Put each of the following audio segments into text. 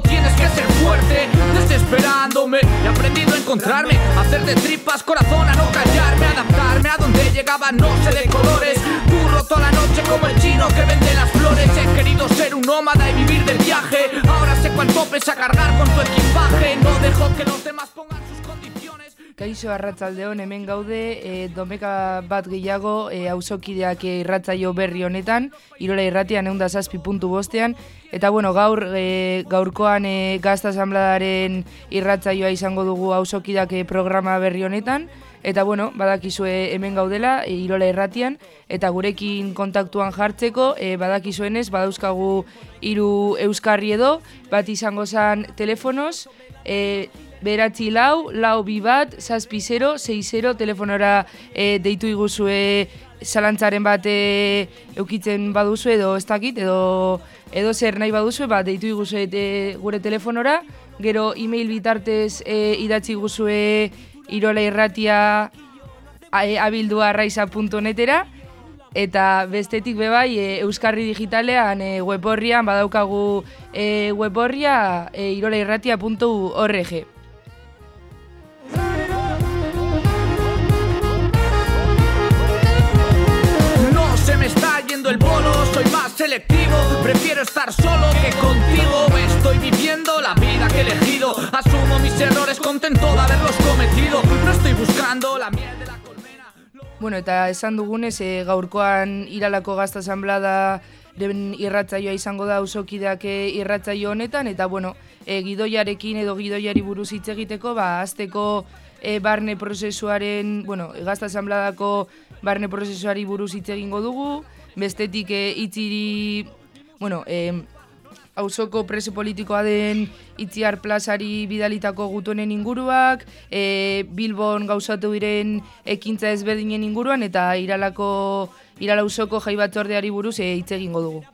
tienes que ser fuerte. Desesperándome he aprendido a encontrarme Hacer de tripas corazón a no callarme Adaptarme a donde llegaba no sé de colores. Curro toda la noche como el chino que vende las flores. He querido ser un nómada y vivir del viaje. Ahora sé cuánto pesa cargar con tu equipaje. No dejo que los demás Kaixo arratzaldeon hemen gaude, e, domeka bat gehiago e, auzokideak irratzaio berri honetan, irola irratian egun zazpi puntu bostean, eta bueno, gaur e, gaurkoan e, gazta asambladaren irratzaioa izango dugu auzokideak e, programa berri honetan, eta bueno, badakizue hemen gaudela, e, irola irratian, eta gurekin kontaktuan jartzeko, e, badakizuenez, badauzkagu hiru euskarri edo, bat izango zen telefonos, e, beratzi lau, lau bi bat, zazpi 0, 6 telefonora e, deitu iguzue zalantzaren bat e, eukitzen baduzu edo ez dakit, edo, edo zer nahi baduzu, bat deitu iguzue e, gure telefonora, gero e-mail bitartez e, idatzi guzue irola irratia abildua raiza.netera, eta bestetik bebai e, Euskarri Digitalean e, weborrian badaukagu e, weborria e, irolairratia.org. el bolo, soy más selectivo. Prefiero estar solo que contigo. Estoy viviendo la vida que he elegido. Asumo mis errores, contento de haberlos cometido. No estoy buscando la miel de la colmena. Bueno, eta esan dugunez, e, gaurkoan iralako gazta asamblada irratzaioa izango da usokideak eh, irratzaio honetan, eta bueno, e, gidoiarekin edo gidoiari buruz hitz egiteko, ba, azteko e, barne prozesuaren, bueno, gazta asambladako barne prozesuari buruz hitz egingo dugu, bestetik e, itziri, bueno, e, hausoko preso politikoa den itziar plazari bidalitako gutonen inguruak, e, Bilbon gauzatu diren ekintza ezberdinen inguruan, eta iralako, iralausoko jaibatzordeari buruz e, hitz egingo dugu.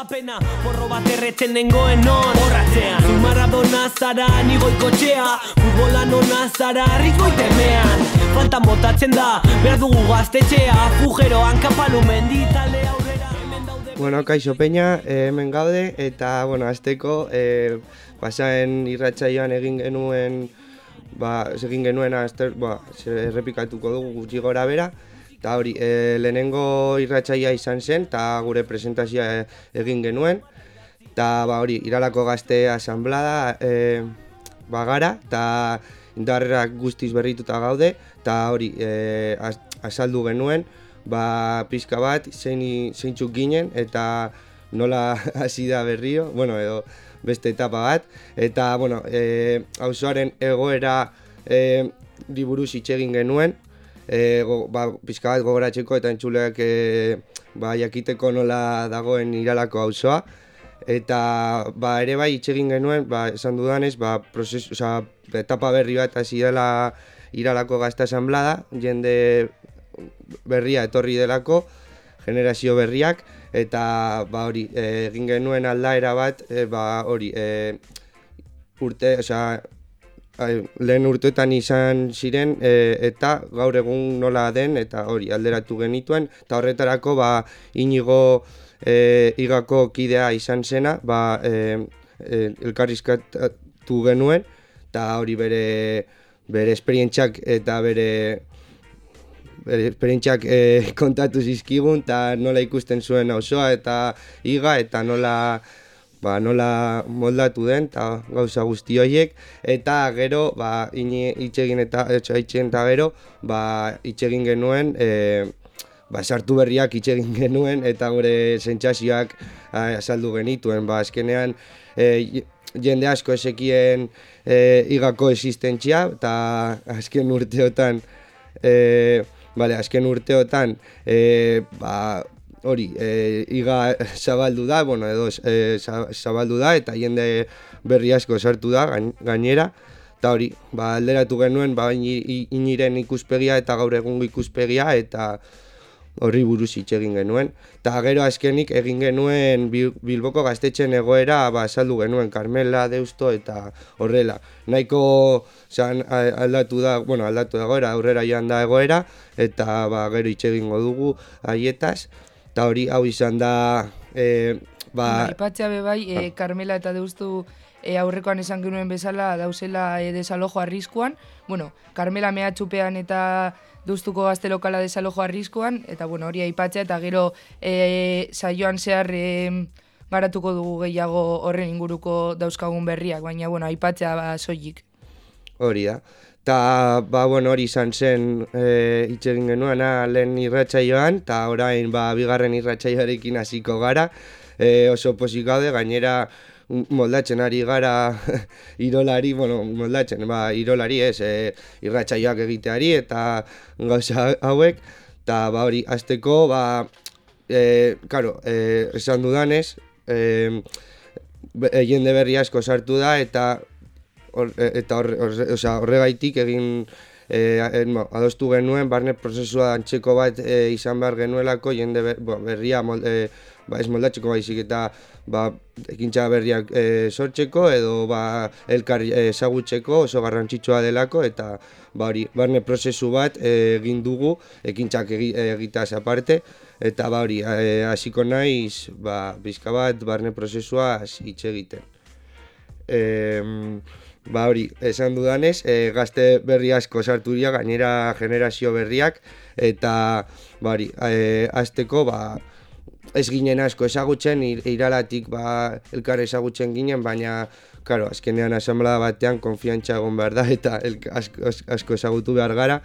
la pena Porro bat erretzen nengoen non Borratzean Zu Maradona zara nigoiko txea Futbola nona zara ritmo itemean Faltan botatzen da. Behar dugu gaztetxea Fujero hankapalu menditale Bueno, kaixo peña, eh, hemen gaude, eta, bueno, azteko, eh, pasaen irratsaioan egin genuen, ba, egin genuen, azter, ba, errepikatuko dugu gutxi gora bera, eta hori, e, lehenengo irratsaia izan zen, eta gure presentazioa e, egin genuen, eta ba, hori, iralako gazte asamblada e, bagara, eta indarrerak guztiz berrituta gaude, eta hori, e, azaldu genuen, ba, pizka bat, zein, zeintzuk ginen, eta nola hasi da berrio, bueno, edo beste etapa bat, eta, bueno, e, auzoaren egoera e, diburuz itxegin genuen, e, go, ba, pizka bat gogoratzeko eta entzuleak e, ba, jakiteko nola dagoen iralako auzoa eta ba, ere bai itxegin genuen, ba, esan dudanez, ba, proses, oza, etapa berri bat hasi dela iralako gazta asamblada, jende berria etorri delako, generazio berriak, eta ba, hori, e, egin genuen aldaera bat, e, ba, hori, e, urte, oza, lehen urteetan izan ziren e, eta gaur egun nola den eta hori alderatu genituen eta horretarako ba inigo e, igako kidea izan zena ba e, e, elkarrizkatu genuen eta hori bere bere esperientziak eta bere bere esperientziak e, kontatu zizkigun eta nola ikusten zuen osoa eta iga eta nola ba, nola moldatu den eta gauza guzti horiek. Eta gero ba itxegin eta itxegin eta gero ba itxegin genuen e, ba, sartu berriak itxegin genuen eta gure sentsazioak azaldu genituen. Ba azkenean e, jende asko esekien e, igako existentzia eta azken urteotan e, Vale, azken urteotan, e, ba, hori, e, iga zabaldu da, bueno, edo e, zabaldu da, eta jende berri asko sartu da gainera, eta hori, ba, alderatu genuen, ba, iniren ikuspegia eta gaur egun ikuspegia, eta horri buruz hitz egin genuen. Ta gero azkenik egin genuen Bil- Bilboko gaztetxen egoera ba, saldu genuen Carmela, Deusto eta horrela. Nahiko zan, a- aldatu da, bueno, aldatu da egoera, aurrera joan da egoera, eta ba, gero hitz egingo dugu haietaz. Eta hori hau izan da, e, ba, Aipatzea be bai, e, Carmela eta Deustu e, aurrekoan esan genuen bezala dauzela e, desalojo arriskuan. Bueno, Carmela mehatxupean eta Deustuko gazte lokala desalojo arriskuan, eta bueno, hori aipatzea eta gero e, saioan zehar e, garatuko dugu gehiago horren inguruko dauzkagun berriak, baina bueno, aipatzea ba, soilik. Hori da. Ta, ba, bueno, hori izan zen e, hitz egin genuena lehen irratsaioan, eta orain, ba, bigarren irratsaioarekin hasiko gara. E, oso gaude, gainera moldatzen ari gara irolari, bueno, moldatzen, ba, irolari ez, e, irratsaioak egiteari eta gauza hauek. Ta, ba, hori, azteko, ba, e, karo, e, esan dudanez, e, e, jende berri asko sartu da eta hor, e, eta hor, horregaitik egin e, adostu genuen barne prozesua antzeko bat e, izan behar genuelako jende ber, bo, berria mol, e, ba, ez moldatzeko baizik eta ba, ekintza berriak e, sortzeko edo ba, elkar e, ezagutzeko oso garrantzitsua delako eta ba, hori, barne prozesu bat e, egin dugu ekintzak egi, egitaz aparte eta ba hori, e, hasiko naiz ba, bizka bat barne prozesua hitz egiten. Em, ba hori, esan dudanez, e, gazte berri asko sartu dira, gainera generazio berriak, eta ba hori, e, azteko, ba, ez ginen asko ezagutzen, ir- iralatik ba, elkar ezagutzen ginen, baina, karo, azkenean asamblea batean konfiantza egon behar da, eta elk, asko, asko ezagutu behar gara,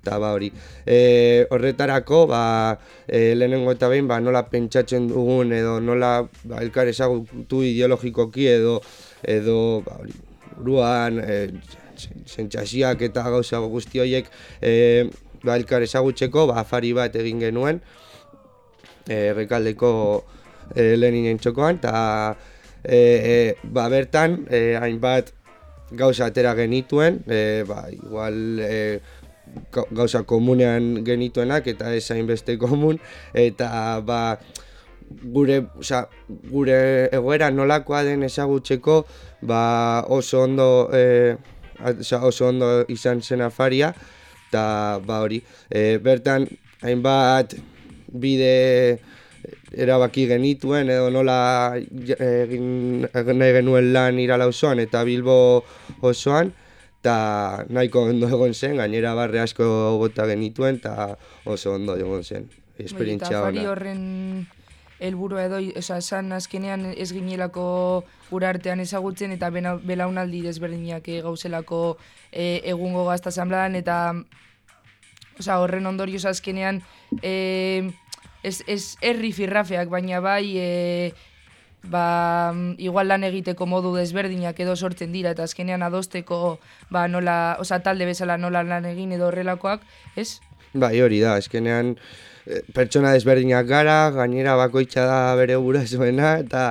eta ba hori. E, horretarako, ba, e, lehenengo eta behin, ba, nola pentsatzen dugun, edo nola ba, elkar ezagutu ideologikoki, edo, edo ba, hori, buruan, e, sentsazioak eta gauza guzti horiek e, ba, elkar ezagutzeko, ba, afari bat egin genuen, e, rekaldeko e, Leninen txokoan, eta e, e, ba, bertan e, hainbat gauza atera genituen, e, ba, igual e, ga- gauza komunean genituenak eta ez hainbeste komun, eta ba, gure, oza, gure egoera nolakoa den ezagutzeko ba, oso ondo e, oso ondo izan zen afaria eta ba hori e, bertan hainbat bide erabaki genituen edo nola egin, nahi genuen lan irala osoan eta Bilbo osoan eta nahiko ondo egon zen, gainera barre asko bota genituen eta oso ondo egon zen, esperientzia ona. horren helburua edo, oza, esan azkenean ez ginelako gure artean ezagutzen eta bena- belaunaldi desberdinak eh, gauzelako eh, egungo gazta asanbladan eta oza, horren ondorioz azkenean eh, ez, ez herri firrafeak, baina bai eh, ba, igual lan egiteko modu desberdinak edo sortzen dira eta azkenean adosteko ba, nola, oza, talde bezala nola lan egin edo horrelakoak, ez? Bai, hori da, eskenean eh, pertsona desberdinak gara, gainera bakoitza da bere gurasoena eta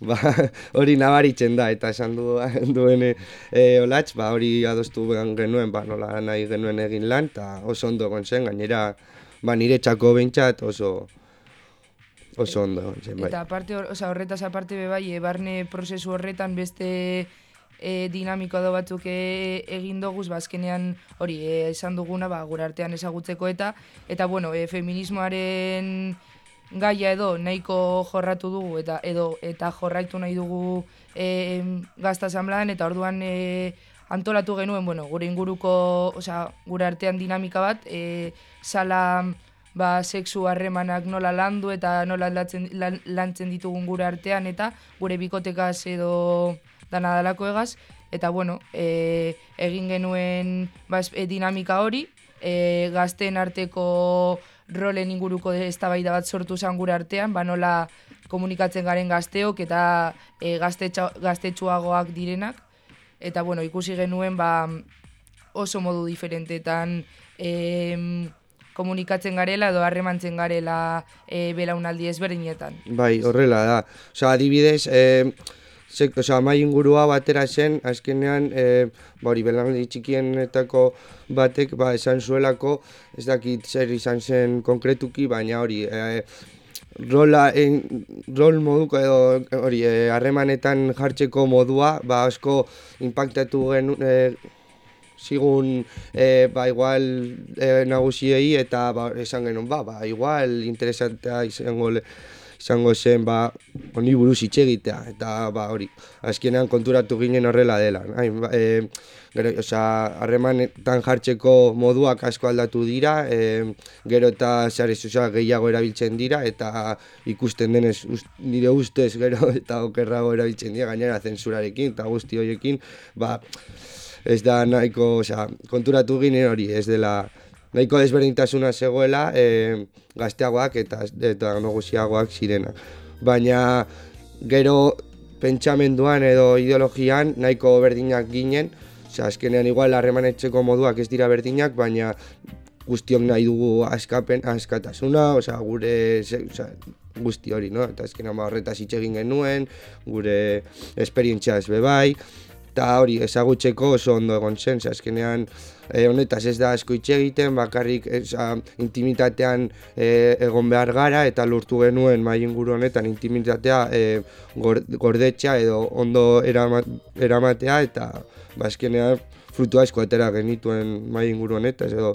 ba, hori nabaritzen da eta esan du, duen e, olatz, ba, hori adostu genuen, ba, nola nahi genuen egin lan eta oso ondo egon zen, gainera ba, nire txako behintzat oso oso ondo egon zen, bai. Eta aparte, horretaz aparte be bai, e, barne prozesu horretan beste e, dinamiko edo batzuk e, egin doguz, ba, azkenean hori, e, esan duguna, ba, gure artean ezagutzeko eta, eta bueno, e, feminismoaren gaia edo nahiko jorratu dugu eta edo eta jorraitu nahi dugu e, gazta asanbladan eta orduan e, antolatu genuen, bueno, gure inguruko, osea, gure artean dinamika bat, e, sala ba, sexu harremanak nola landu eta nola lantzen, lan, lantzen ditugun gure artean eta gure bikotekaz edo dana dalako egaz. Eta bueno, e, egin genuen ba, es- e, dinamika hori, e, gazteen arteko rolen inguruko eztabaida bat sortu zen gure artean, ba nola komunikatzen garen gazteok eta e, gaztetxa, gaztetxuagoak direnak. Eta bueno, ikusi genuen ba, oso modu diferentetan em, komunikatzen garela edo harremantzen garela e, belaunaldi ezberdinetan. Bai, horrela da. Osa, adibidez, e, sek, oza, mai ingurua batera zen, azkenean, e, ba hori, belanaldi txikienetako batek, ba, esan zuelako, ez dakit zer izan zen konkretuki, baina hori, e, rola, en, rol moduko edo hori, e, harremanetan jartzeko modua, ba, asko impactatu gen, e, zigun e, ba, igual e, nagusiei eta ba, esan genuen, ba, ba, igual interesantea izango le, izango zen ba, honi buruz hitz egitea eta ba, hori, azkenean konturatu ginen horrela dela. Hain, ba, e, gero, oza, harremanetan jartzeko moduak asko aldatu dira, e, gero eta sare gehiago erabiltzen dira eta ikusten denez ust, nire ustez gero eta okerrago erabiltzen dira gainera zentsurarekin eta guzti horiekin, ba, ez da nahiko, osea, konturatu ginen hori, ez dela nahiko desberdintasuna zegoela e, gazteagoak eta eta nagusiagoak zirena. Baina gero pentsamenduan edo ideologian nahiko berdinak ginen, osea, azkenean igual harremanetxeko moduak ez dira berdinak, baina guztiok nahi dugu askapen, askatasuna, osea, gure osea, guzti hori, no? Eta azkenean ba, horretaz hitz egin genuen, gure esperientzia ez bebai, eta hori ezagutzeko oso ondo egon zen, azkenean e, honetaz ez da asko hitz egiten, bakarrik eza, intimitatean e, egon behar gara eta lortu genuen mai inguru honetan intimitatea e, gordetxa edo ondo eramatea eta bazkenean frutu asko atera genituen mai inguru honetaz edo.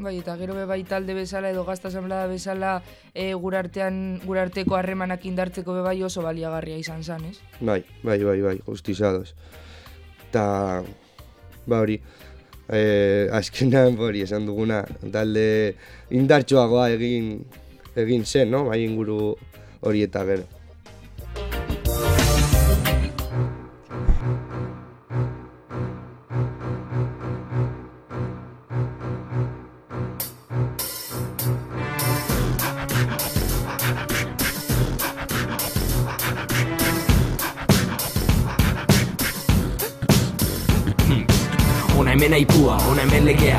Bai, eta gero be bai talde bezala edo gazta asamblea bezala e, gurartean gurarteko harremanak indartzeko be bai oso baliagarria izan zan, ez? Bai, bai, bai, bai, justizados eta ba hori eh azkenan hori esan duguna talde indartsuagoa egin egin zen, no? Bai inguru hori eta gero.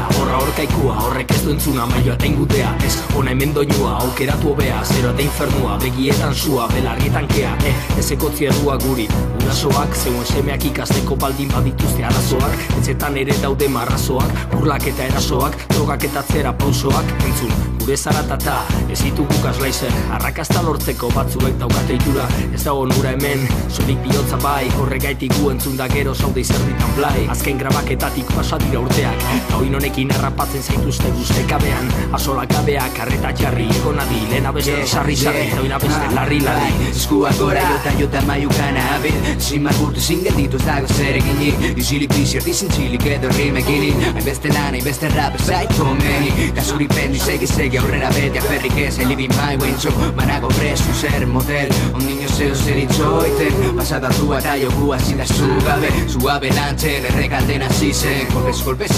Legea, horra horkaikua, horrek ez du entzuna, maio eta ingutea, ez, ona hemen doinua, aukeratu hobea, zero eta infernua, begietan sua, belarrietan kea, eh, ez ekotzi errua guri, urasoak, zeuen semeak ikasteko baldin badituzte arazoak, etzetan ere daude marrazoak, burlak eta erasoak, drogak eta zera pausoak, entzun, gure zaratata, ez ditugu kaslaizen, arrakasta lortzeko batzuek daukate itura, ez dago nura hemen, sonik bihotza bai, horregaitik gu entzun gero zaude izerditan blai, azken grabaketatik pas pasa dira urteak Hau honekin errapatzen zaituzte guzte kabean Azola kabeak, arreta jarri, ego nadi Lena beste yeah, sarri sarri, yeah. oina beste larri larri. Eskuak gora, jota jota maiukan abit Zimar burtu zingetitu ez dago zer eginik. Izilik bizir dizintzilik edo rimekini Hain beste lan, hain beste rap ez zaitu omeni Kasuri pendi segi segi aurrera beti aferrik ez I live in my way, so manago presu zer model Un niño zeo zer itzoiten Pasada tua eta jokua zindazu gabe Suabe lantzen errekalden azizen Kolpez kolpez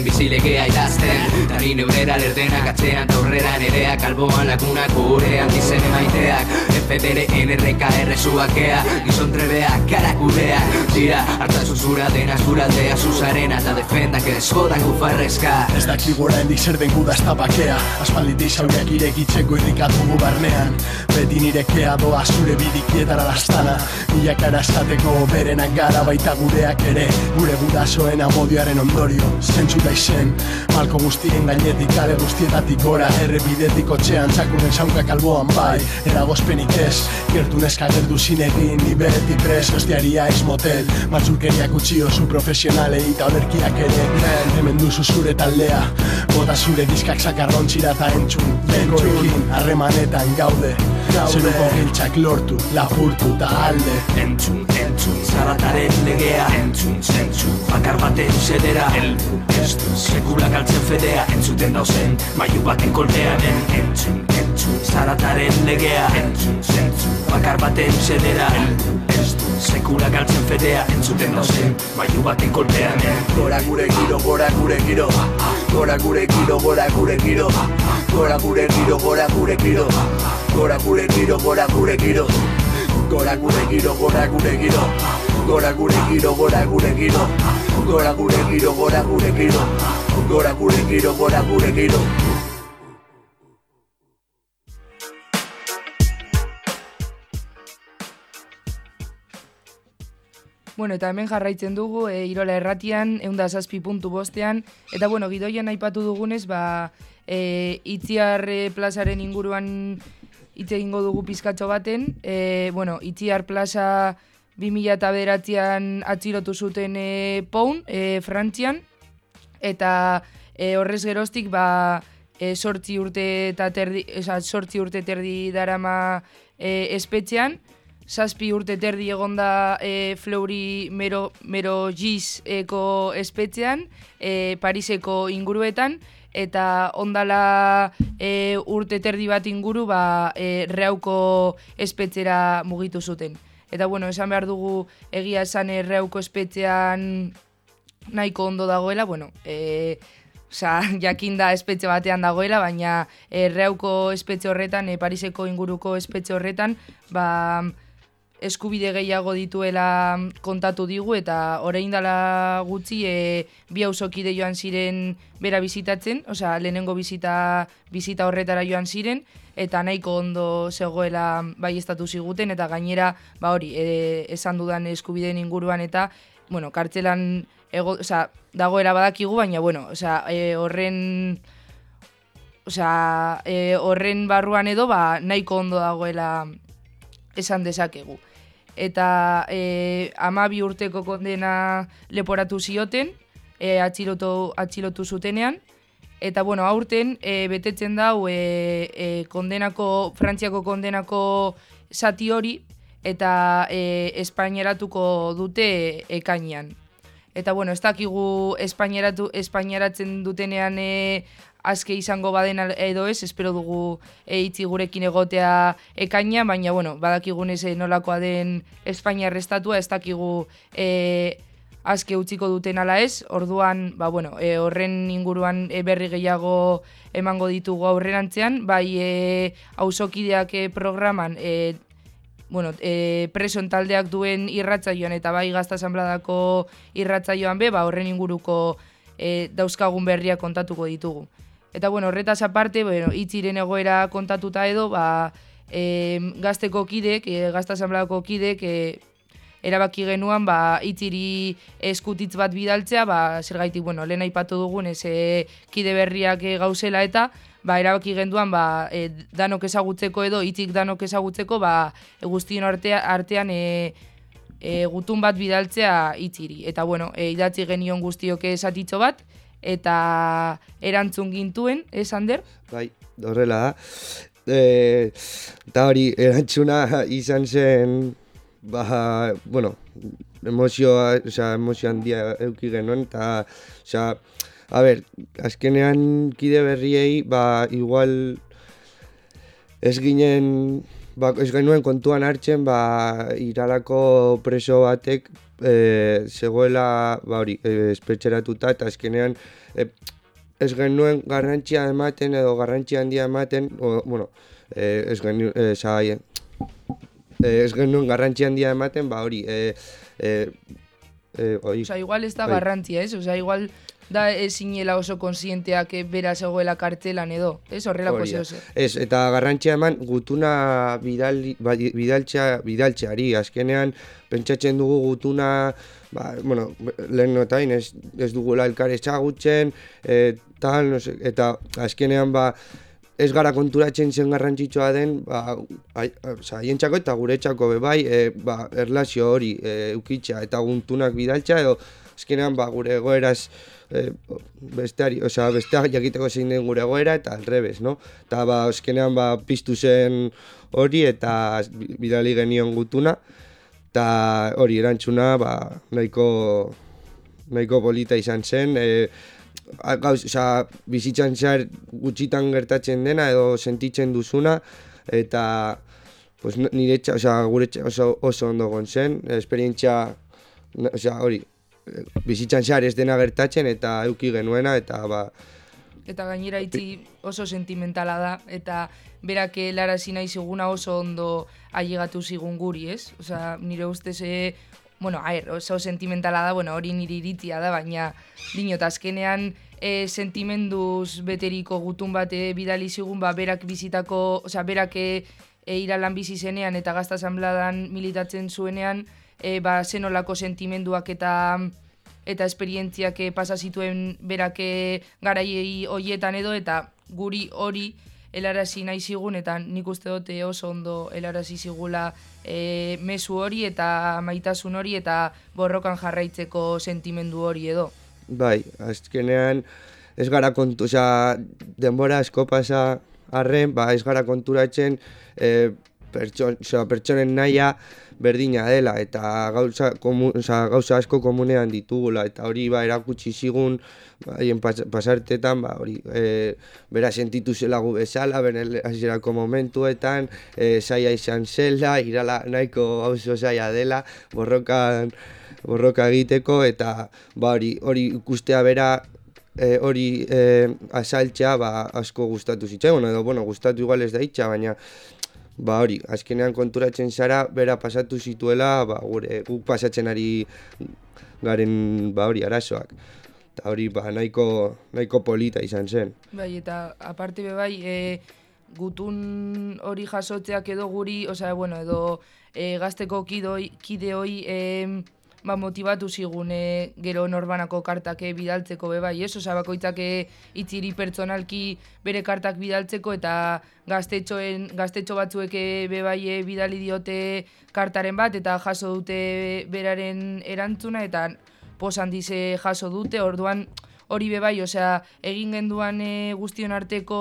ikasten bizilegea idazten. Tari neurera lerdenak atzean taurrera nereak Alboan lagunak gurean dizen emaiteak. FBR NRK errezuakea Gizon trebeak karakudeak. Dira hartan zuzura dena zuraldea. Zuzarena eta defendak ez jodan gufarrezka Ez daki gora hendik zer den guda ez bakea Aspalditi zauriak irekitzeko irrikatu gu barnean. Beti nirekea doa zure bidikietara lastana. Milakara estateko berenak gara baita gureak ere. Gure gudasoen amodioaren on ondorio. Zentsu da izen Malko guztien gainetik kale guztietatik gora Errepidetik otxean txakuren zaunka kalboan bai. Eragozpenik ez Gertu neska gerdu zinegin Ni beti pres Ostiaria ez motel Matzulkeriak utzi oso profesionalei Eta olerkiak ere. Hemen duzu zure taldea Bota zure diskak zakarrontzira eta entzun. Bengoekin harremanetan gaude. Zeruko giltxak lortu, lapurtu eta alde. Entzun, entzun, zarataren legea. Entzun, zentzun, bakar baten zedera. Eldu, ez sekula galtzen fedea Entzuten dauzen, maiu baten kolpean Entzun, entzun, zarataren legea Entzun, zentzu, bakar baten du, sekula galtzen fedea Entzuten dauzen, maiu baten kolpean Gora gure giro, gora gure giro. Gora gure giro, gora gure giro. Gora gure giro, gora gure giro. Gora gure giro, gora gure giro. Gora gure giro, gora gure giro Gora gure giro, gora gure giro. Gora gure giro, gora gure giro. Gora gure giro, gora gure giro. Bueno, eta hemen jarraitzen dugu, e, Irola erratian, eunda zazpi puntu bostean, eta bueno, gidoian aipatu dugunez, ba, e, itziar e, plazaren inguruan hitz egingo dugu pizkatxo baten, e, bueno, itziar plaza 2000 eta beratzean atzilotu zuten e, Poun, e, Frantzian, eta e, horrez geroztik, ba, e, sortzi urte eta terdi, esa, sortzi urte terdi darama e, espetxean, zazpi urte terdi egonda e, Fleuri Mero, Mero Giz eko espetxean, e, Pariseko inguruetan, eta ondala e, urte terdi bat inguru ba, e, reauko espetxera mugitu zuten. Eta bueno, esan behar dugu egia esan e, reauko espetxean nahiko ondo dagoela, bueno, e, Osa, jakin da espetxe batean dagoela, baina erreuko espetxe horretan, e, Pariseko inguruko espetxe horretan, ba, eskubide gehiago dituela kontatu digu eta orain dela gutxi e, bi hausokide joan ziren bera bizitatzen, osea lehenengo bizita bizita horretara joan ziren eta nahiko ondo zegoela bai estatu ziguten eta gainera ba hori e, esan dudan eskubideen inguruan eta bueno, kartzelan ego, osea, dagoera badakigu baina bueno, osea, e, horren osea, e, horren barruan edo ba nahiko ondo dagoela esan dezakegu. Eta e, amabi urteko kondena leporatu zioten, e, atxilotu, atxilotu zutenean, eta bueno, aurten e, betetzen dau e, e, kondenako, frantziako kondenako zati hori, eta e, espaineratuko dute ekainean. Eta bueno, ez dakigu espaineratu, espaineratzen dutenean e, azke izango baden edo ez, espero dugu e, itzi gurekin egotea ekaina, baina bueno, badakigunez nolakoa den Espainia restatua, ez dakigu e, azke utziko duten ala ez, orduan, ba, bueno, e, horren inguruan e, berri gehiago emango ditugu aurrerantzean, bai e, ausokideak e, programan e, bueno, e, preso taldeak duen irratzaioan eta bai gazta asanbladako irratzaioan be, ba, horren inguruko e, dauzkagun berria kontatuko ditugu. Eta bueno, horretaz aparte, bueno, itziren egoera kontatuta edo, ba, e, gazteko kidek, e, gazta asamblako kidek, e, erabaki genuan, ba, itziri eskutitz bat bidaltzea, ba, zer gaitik, bueno, lehen aipatu dugun, ez e, kide berriak e, gauzela eta, ba, erabaki genduan, ba, e, danok ezagutzeko edo, itzik danok ezagutzeko, ba, guztien artea, artean, e, e, gutun bat bidaltzea itziri. Eta, bueno, e, idatzi genion guztioke esatitxo bat, eta erantzun gintuen, ez, Ander? Bai, horrela da. E, eta hori, erantzuna izan zen, ba, bueno, emozioa, oza, emozio handia euki genuen, eta, oza, a ber, azkenean kide berriei, ba, igual, ez ginen, ba, ez genuen kontuan hartzen, ba, iralako preso batek, e, zegoela ba hori, e, espetxeratuta eta azkenean e, ez genuen garrantzia ematen edo garrantzia handia ematen, o, bueno, ez genuen, e, e, ez genuen garrantzia handia ematen, ba hori, e, e, e, oi, Osa, igual ez da bai. garrantzia, ez? Osa, igual da ezinela oso konsienteak bera zegoela kartelan edo, ez? Horrelako zeo Ez, eta garrantzia eman gutuna bidal, ba, bidaltxa, bidaltxeari, azkenean pentsatzen dugu gutuna, ba, bueno, lehen notain, ez, ez dugula elkar ezagutzen, e, tal, no sé, eta azkenean ba, ez gara konturatzen zen garrantzitsua den, ba, haientzako eta gure txako bai, e, ba, erlazio hori e, ukitxa eta guntunak bidaltxa, edo azkenean ba, gure egoeraz e, besteari, osea, besteak jakiteko zein den gure egoera eta alrebez, no? Eta ba, azkenean ba, piztu zen hori eta bidali genion gutuna, eta hori erantzuna ba, nahiko, nahiko polita izan zen, e, gauz, oza, bizitzan zehar gutxitan gertatzen dena edo sentitzen duzuna, eta pues, nire txa, oza, gure txa, oso, oso ondo zen, esperientzia, oza, hori, bizitzan xar ez dena gertatzen eta euki genuena eta ba... Eta gainera itzi oso sentimentala da eta berak helarazi nahi ziguna oso ondo ailegatu zigun guri, ez? Osea, nire ustez e, bueno, aher, oso sentimentala da, bueno, hori niri iritia da, baina dinot azkenean e, sentimenduz beteriko gutun bate bidali zigun, ba, berak bizitako, osea, berak e, iralan bizi zenean eta gazta militatzen zuenean, e, ba, zenolako sentimenduak eta eta esperientziak eh, pasa zituen berake garaiei hoietan edo eta guri hori helarazi nahi zigun eta nik uste dute oso ondo helarazi zigula e, mezu hori eta maitasun hori eta borrokan jarraitzeko sentimendu hori edo. Bai, azkenean ez gara kontu, oza, denbora asko pasa arren, ba, ez gara konturatzen e, pertson, pertsonen naia berdina dela eta gauza, komu, oza, gauza asko komunean ditugula eta hori ba, erakutsi zigun haien pas, pasartetan ba, hori e, bera sentitu zela gu bezala, hasierako momentuetan, e, saia izan zela, irala nahiko gauzo saia dela, borrokan borroka egiteko eta ba hori hori ikustea bera e, hori e, asaltzea ba, asko gustatu zitzaigun edo bueno, gustatu igual ez da itxa, baina ba hori, azkenean konturatzen zara bera pasatu zituela, ba, gure guk pasatzen ari garen ba hori arazoak. Eta hori ba, nahiko, nahiko polita izan zen. Bai, eta aparte be bai, e, gutun hori jasotzeak edo guri, osea, bueno, edo e, gazteko kidoi, kide hoi e, ba, motivatu zigun e, gero norbanako kartak e, bidaltzeko be bai, ez? Osea, bakoitzak e, itziri pertsonalki bere kartak bidaltzeko eta gaztetxoen, gaztetxo batzuek e, be bai e, bidali diote kartaren bat eta jaso dute beraren erantzuna eta posan dize jaso dute, orduan hori be bai, osea, egin genduan e, guztion arteko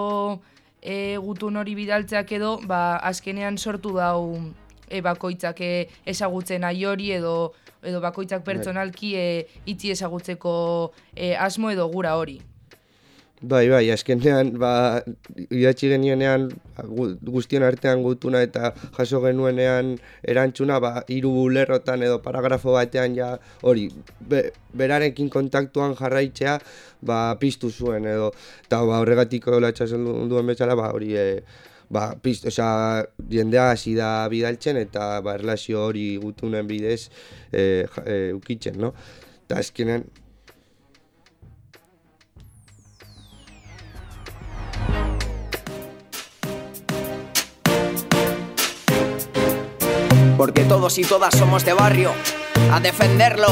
e, gutun hori bidaltzeak edo, ba, azkenean sortu dau e, bakoitzak e, ezagutzen nahi hori edo edo bakoitzak pertsonalki e, itzi ezagutzeko e, asmo edo gura hori. Bai, bai, azkenean, ba, idatzi genionean gu- guztion artean gutuna eta jaso genuenean erantzuna, ba, hiru lerrotan edo paragrafo batean ja hori, be, berarekin kontaktuan jarraitzea, ba, piztu zuen edo, eta ba, horregatik latxasen duen bezala, ba, hori, e, ba, piztu, osea, jendea hasi da bidaltzen eta ba, erlazio hori gutunen bidez e, ja- e, ukitzen, no? Eta azkenean, Porque todos y todas somos de barrio, a defenderlo.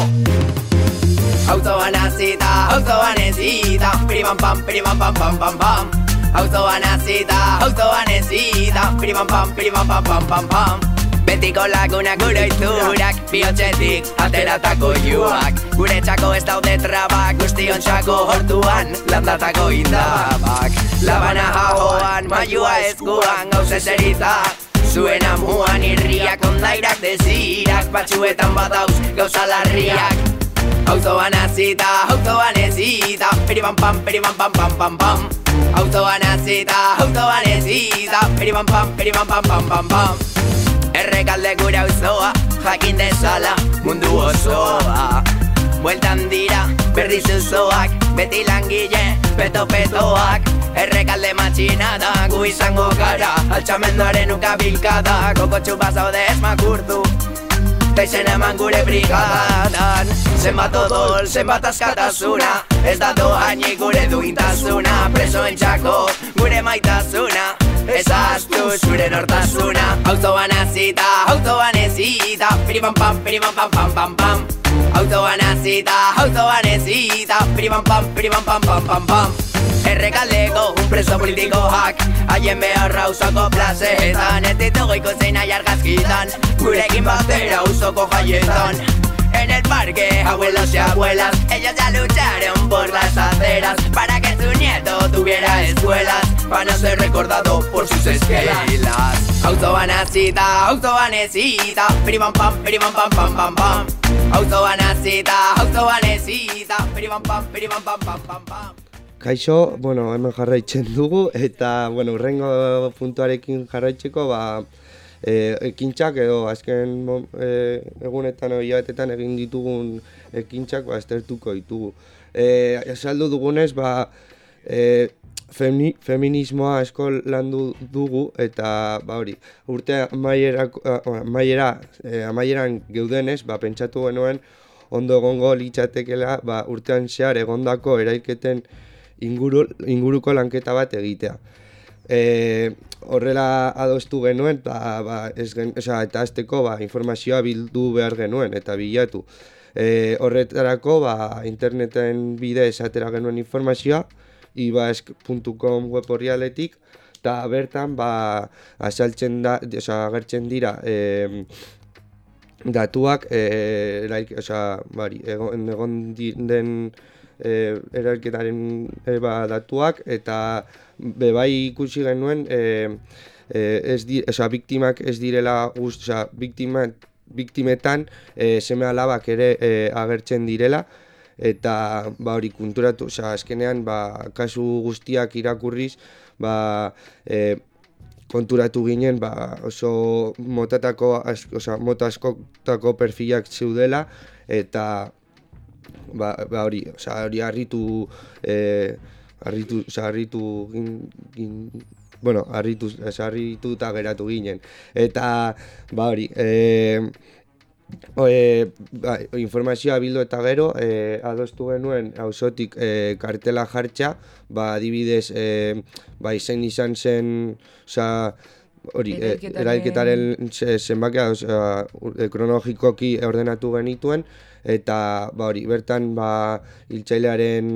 Autobanacita, autobanecita, primam pam, primam pam pam pam pam. Autobanacita, autobanecita, primam pam, primam pam pam pam pam. Betiko lagunak gure iturak, bihotxetik ateratako juak Gure txako ez daude trabak, guztion txako hortuan, landatako indabak Labana jahoan, maiua eskuan, gauze zerita. Zuen amuan irriak ondairak dezirak Batzuetan badauz gauza larriak. Autoan azita, autoan ezita Peribam pam, peribam pam pam pam pam Autoan azita, autoan ezita Peribam pam, peribam pam pam pam pam Errekalde gure auzoa, jakin dezala mundu osoa. Bueltan dira, berriz uzoak, beti langile, peto-petoak Errekalde matxinada, gu izango gara Altxamenduaren ukabilkada, kokotxu bazaude ez makurtu Taizen eman gure brigadan. Zenbat odol, zenbat askatasuna. Ez da doainik gure duintasuna. Presoen txako, gure maitasuna. Ez astu zure nortasuna. Autoan azita, autoan ezita Piribam pam, piribam pam pam pam pam Autoan ezita Piribam pam, piribam pam pam pam pam. Errekaldeko un preso politikoak Haien beharra usoko plazeetan Ez ditugu ikutzen nahi argazkitan Gurekin batera usoko jaietan En el parque, abuelos y abuelas Ellos ya lucharon por las aceras. Para que su nieto tuviera escuelas Para no ser recordado por sus esquelas Autobanacita, autobanecita Piribam pam, piribam pam pam pam pam. Autobanacita, autobanecita Piribam pam, piribam pam pam pam pam. Kaixo, bueno, hemen jarraitzen dugu eta bueno, urrengo puntuarekin jarraitzeko ba e, ekintzak edo azken e, egunetan edo hilabetetan egin ditugun ekintzak ba aztertuko ditugu. E, esaldu dugunez ba e, femini, feminismoa asko landu dugu eta ba hori, urte a- amaiera, e, amaieran geudenez, ba pentsatu genuen ondo egongo litzatekela ba, urtean zehar egondako eraiketen inguru, inguruko lanketa bat egitea. e, horrela adostu genuen, eta, ba, ez gen, oza, eta azteko ba, informazioa bildu behar genuen eta bilatu. E, horretarako ba, interneten bidez atera genuen informazioa, ibaesk.com web horrialetik, eta bertan ba, azaltzen da, oza, agertzen dira, e, datuak, e, eraik, oza, bari, egon, egon den e, eralketaren e, ba, datuak, eta be bai ikusi genuen e, e, di, oza, biktimak ez direla guzti, oza, biktima, biktimetan e, seme alabak ere e, agertzen direla eta ba hori konturatu, osea azkenean ba, kasu guztiak irakurriz ba, e, konturatu ginen ba, oso motatako, osea, mota askotako perfilak zeudela eta ba, ba hori, osea, hori harritu eh harritu, osea, harritu gin, gin, bueno, harritu, osea, harrituta geratu ginen. Eta ba hori, eh E, ba, informazioa bildu eta gero, e, adostu genuen auzotik e, kartela jartxa, ba, adibidez, e, ba, izen izan zen, oza, hori, e, Erailketaren- erailketaren ze- zenbakia, oza, e, kronologikoki ordenatu genituen, eta ba hori, bertan ba hiltzailearen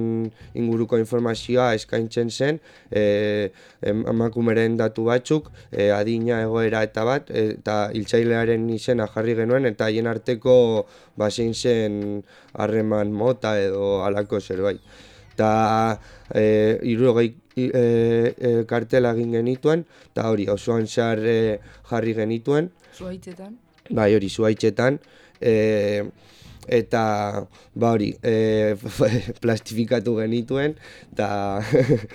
inguruko informazioa eskaintzen zen, e, em- emakumeren datu batzuk, e, adina egoera eta bat, eta hiltzailearen izena jarri genuen, eta haien arteko ba zein zen harreman mota edo halako zerbait. Eta e, irurogei e, e, kartela egin genituen, eta hori, osoan zehar e, jarri genituen, Zuaitzetan. bai hori zuaitzetan, e, eta ba hori, e, plastifikatu genituen, eta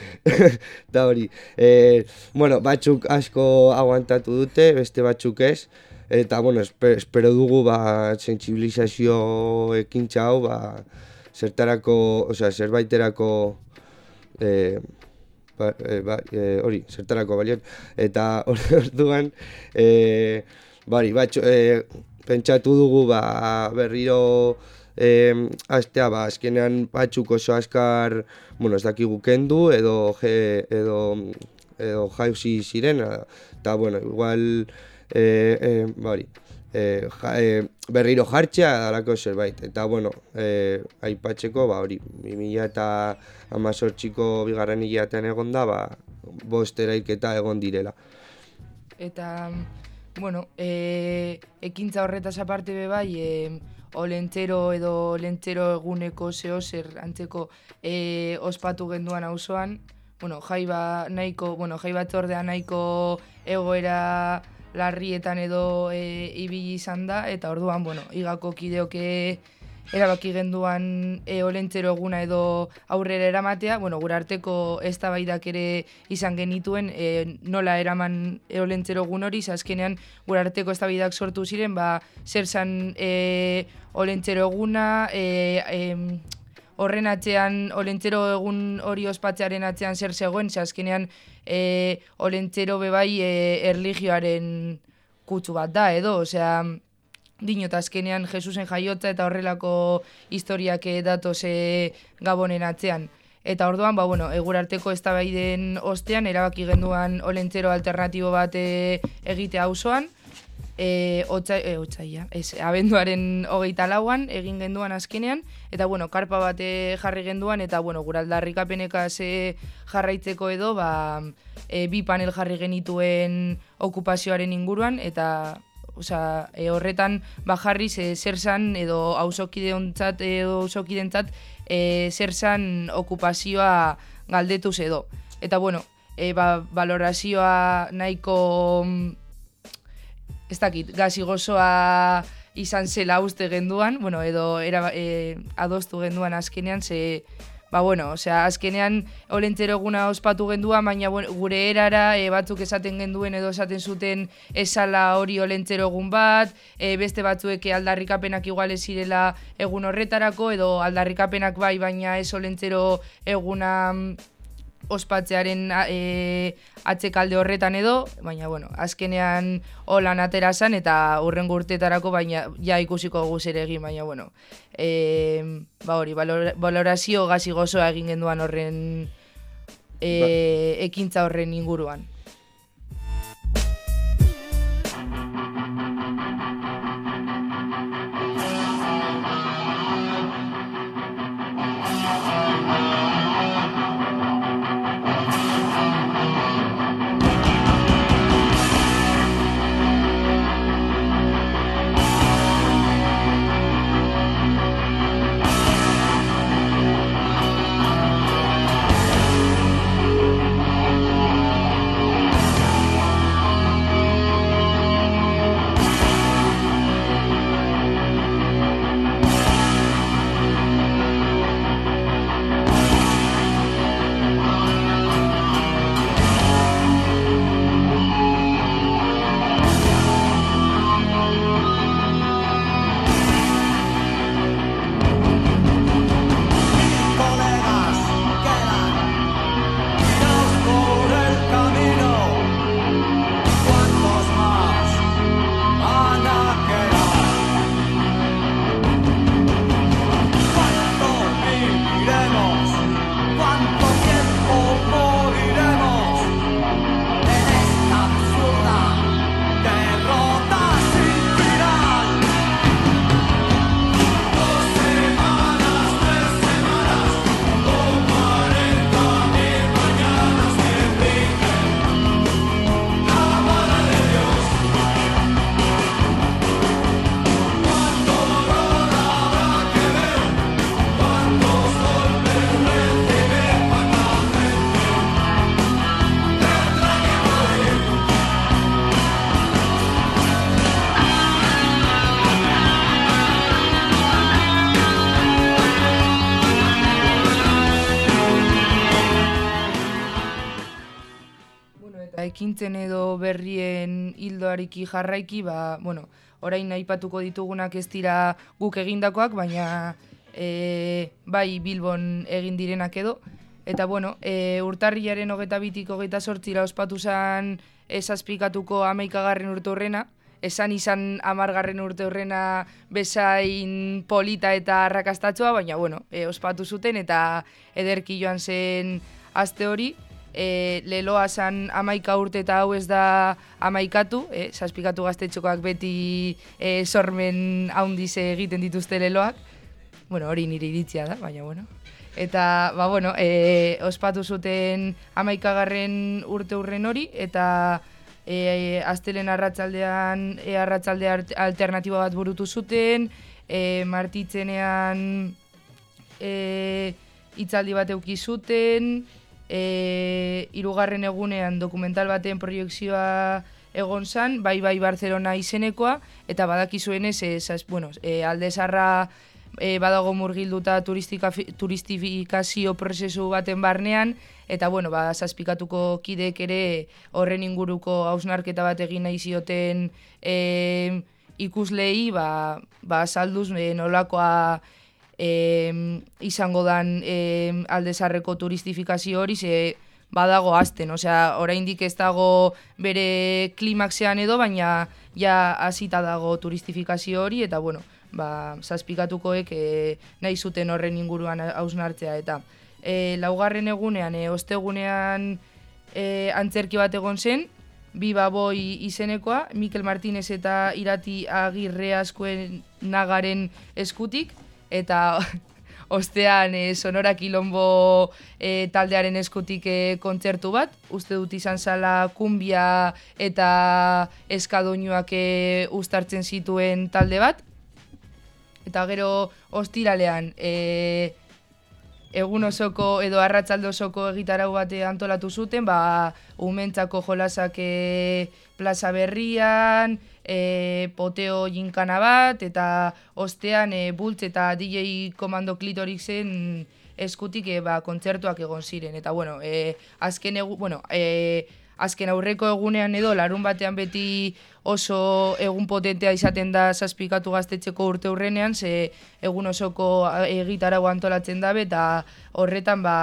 eta hori, e, bueno, batzuk asko aguantatu dute, beste batzuk ez, eta bueno, espe, espero dugu ba, sensibilizazio ekintza hau, ba, zertarako, osea, zerbaiterako e, ba, e, ba, e, hori, zertarako baliot, eta hor- orduan, e, bari, batxo, e, pentsatu dugu ba, berriro e, astea, ba, azkenean batzuk oso askar, bueno, ez dakigu kendu, edo, je, edo, edo jauzi ziren, eta, bueno, igual, e, e, bari, e, ja, e, berriro jartzea dalako zerbait. Eta, bueno, e, aipatzeko, ba, hori, 2000 eta amazortziko bigarren hilatean egon da, ba, bost erailketa egon direla. Eta, bueno, e, ekintza horretaz aparte be bai, e, olentzero edo olentzero eguneko zeo zer antzeko e, ospatu genduan auzoan, bueno, jaiba nahiko, bueno, jaiba tordea nahiko egoera larrietan edo e, ibili izan da, eta orduan, bueno, igako kideoke erabaki genduan e, olentzero eguna edo aurrera eramatea, bueno, gure arteko eztabaidak ere izan genituen e, nola eraman e, olentzero egun hori, azkenean gure arteko eztabaidak sortu ziren, ba, zer zan e, olentzero eguna, e, em, horren atzean, olentzero egun hori ospatzearen atzean zer zegoen, ze azkenean e, olentzero bebai e, erligioaren kutsu bat da, edo, osea, Dino, eta azkenean Jesusen jaiotza eta horrelako historiak datoz eh, gabonen atzean. Eta orduan, ba, bueno, egur arteko eztabaiden ostean, erabaki genduan olentzero alternatibo bat eh, egite auzoan, e, otza, e, otzaia, ez, abenduaren hogeita lauan egin genduan azkenean, eta bueno, karpa bat jarri genduan, eta bueno, gura aldarrikapenekaz eh, jarraitzeko edo, ba, e, bi panel jarri genituen okupazioaren inguruan, eta Osea, e, horretan bajarriz e, zer zan edo auzokideontzat edo auzokidentzat e, zer zan okupazioa galdetuz edo. Eta bueno, e, ba, valorazioa nahiko mm, ez dakit, gazi gozoa izan zela uste genduan, bueno, edo era, e, adostu genduan azkenean, ze, ba bueno, osea, azkenean olentzero eguna ospatu gendua, baina gure erara e, batzuk esaten genduen edo esaten zuten esala hori olentzero egun bat, e, beste batzuek aldarrikapenak igual ez zirela egun horretarako, edo aldarrikapenak bai, baina ez olentzero eguna mm, ospatzearen e, atzekalde horretan edo, baina bueno, azkenean holan atera zan eta urrengo urtetarako baina ja ikusiko dugu zer egin, baina bueno, e, ba hori, valor, valorazio gazi gozoa egin genduan horren e, ekintza horren inguruan. Ekintzen edo berrien hildoariki jarraiki, ba, bueno, orain aipatuko ditugunak ez dira guk egindakoak, baina e, bai Bilbon egin direnak edo. Eta bueno, e, urtarriaren hogeta bitik hogeta sortzira ospatu zen esazpikatuko amaikagarren urte horrena, esan izan amargarren urte horrena bezain polita eta arrakastatxoa, baina bueno, e, ospatu zuten eta ederki joan zen aste hori, e, leloa zan amaika urte eta hau ez da amaikatu, e, zazpikatu gaztetxokoak beti e, sormen haundiz egiten dituzte leloak, bueno, hori nire iritzia da, baina bueno. Eta, ba, bueno, e, ospatu zuten amaikagarren urte hurren hori, eta e, astelen arratsaldean e, arratsalde art- alternatiba bat burutu zuten, e, martitzenean e, hitzaldi bat euki zuten, e, irugarren egunean dokumental baten proiekzioa egon zan, bai bai Barcelona izenekoa, eta badakizuenez, e, zaz, bueno, e, alde zarra e, badago murgilduta turistifikazio prozesu baten barnean, eta bueno, ba, zazpikatuko kidek ere horren inguruko hausnarketa bat egin nahi zioten e, ikuslei, ba, ba salduz e, nolakoa e, izango dan e, aldezarreko turistifikazio hori, ze badago azten, osea, oraindik ez dago bere klimaxean edo, baina ja hasita dago turistifikazio hori, eta bueno, ba, zazpikatukoek e, nahi zuten horren inguruan hausnartzea, eta e, laugarren egunean, e, ostegunean e, antzerki bat egon zen, bi baboi izenekoa, Mikel Martinez eta Irati Agirre askoen nagaren eskutik, eta ostean e, Sonora Kilombo e, taldearen eskutik e, kontzertu bat, uste dut izan zala kumbia eta eskadoinuak e, uztartzen zituen talde bat, eta gero ostiralean e, egun osoko edo arratsalde osoko egitarau bat antolatu zuten, ba, umentzako jolasak e, plaza berrian, e, poteo jinkana bat, eta ostean e, bultz eta DJ komando klitorixen eskutik e, ba, kontzertuak egon ziren. Eta bueno, e, azken, egu, bueno, e, azken aurreko egunean edo larun batean beti oso egun potentea izaten da zazpikatu gaztetxeko urte hurrenean, ze egun osoko egitarau antolatzen dabe, eta horretan ba,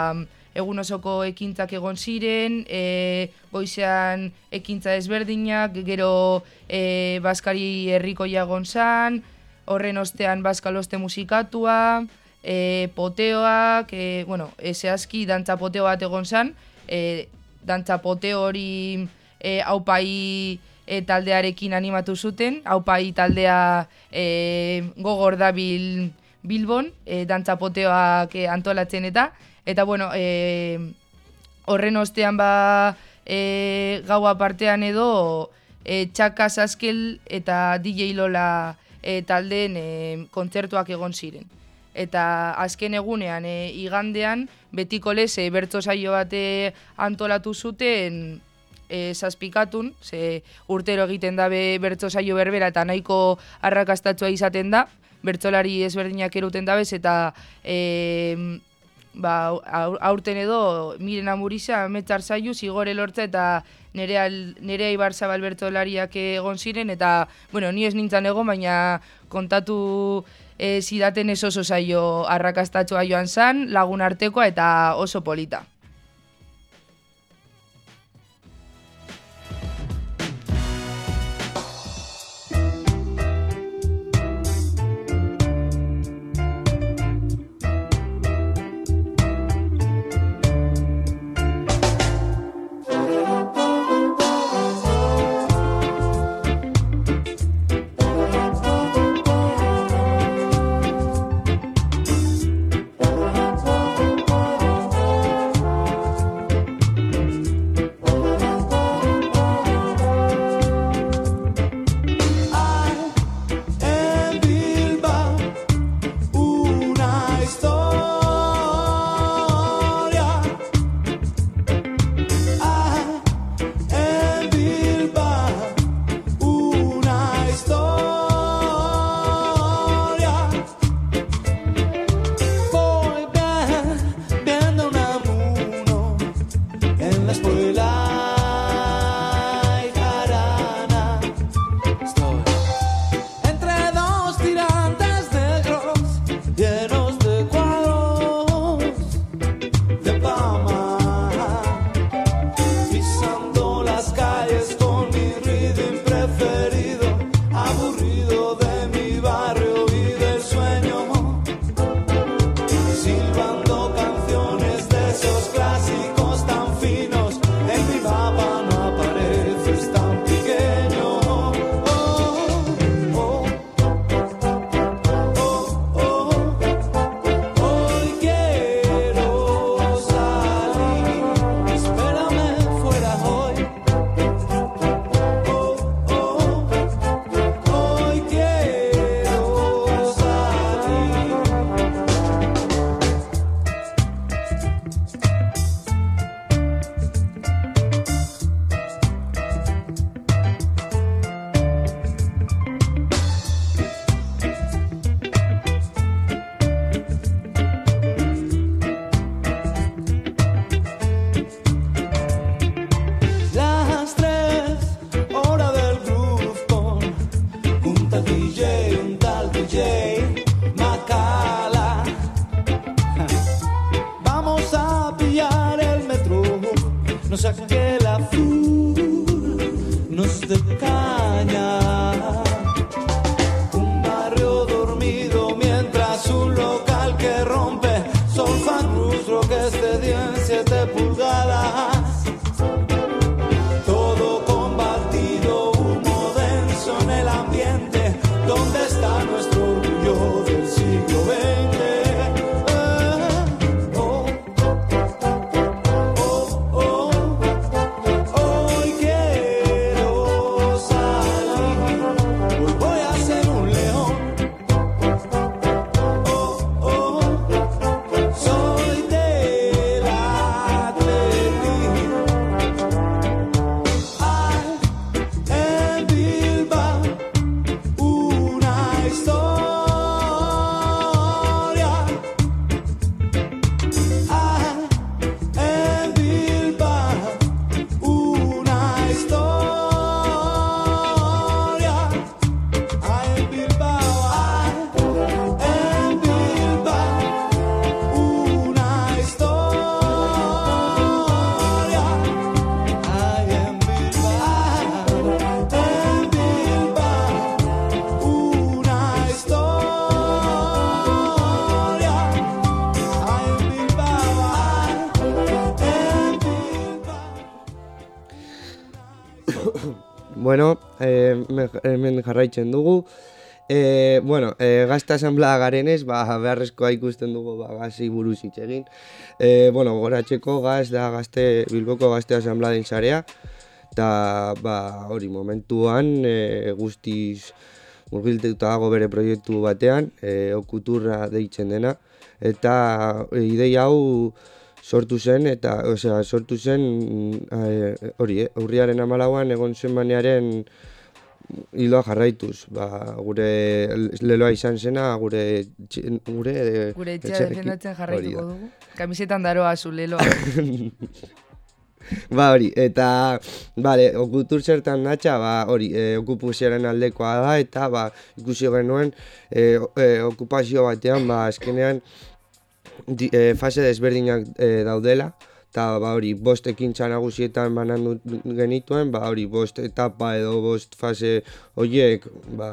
egun osoko ekintzak egon ziren, e, goizean ekintza ezberdinak, gero e, Baskari herrikoia egon zan, horren ostean Baskaloste musikatua, e, poteoak, e, bueno, e, zehazki dantza poteo bat egon zan, e, dantza pote hori e, aupai e, taldearekin animatu zuten, aupai taldea e, gogor dabil Bilbon, e, dantza poteoak e, antolatzen eta, eta bueno, e, horren ostean ba e, gaua partean edo e, txaka saskel eta DJ Lola e, taldeen e, kontzertuak egon ziren. Eta azken egunean, e, igandean, betiko lez, e, bertso saio bate antolatu zuten e, zazpikatun, ze urtero egiten dabe bertso saio berbera eta nahiko arrakastatua izaten da, bertsolari ezberdinak eruten dabez eta e, ba, aur- aurten edo miren amurisa metzar zaiu zigore lortza eta nerea, nerea ibar zabal bertsolariak egon ziren eta, bueno, ni ez nintzen egon, baina kontatu e, zidaten ez oso zaio arrakastatxoa joan zan, lagun artekoa eta oso polita. Hemen jarraitzen dugu. E, bueno, e, gazta asamblea garenez, ba, beharrezkoa ikusten dugu ba, gazi buruz hitz egin. E, bueno, goratxeko gaz da gazte, Bilboko gazte asamblea sarea. Eta ba, hori momentuan e, guztiz murgiltuta dago bere proiektu batean, e, okuturra deitzen dena. Eta e, ideia hau sortu zen, eta osea, sortu zen e, hori, eh, urriaren amalauan egon zen banearen hiloa jarraituz. Ba, gure leloa izan zena, gure gure, e, Gure etxea defendatzen jarraituko dugu. Kamisetan daroa zu leloa. Ba hori, eta bale, okutur zertan datxa, ba hori, e, okupazioaren aldekoa da, eta ba, ikusi genuen e, e, okupazio batean, ba, azkenean di, e, fase desberdinak e, daudela, eta ba hori, bost ekintza nagusietan banan genituen, ba hori, bost etapa edo bost fase horiek, ba,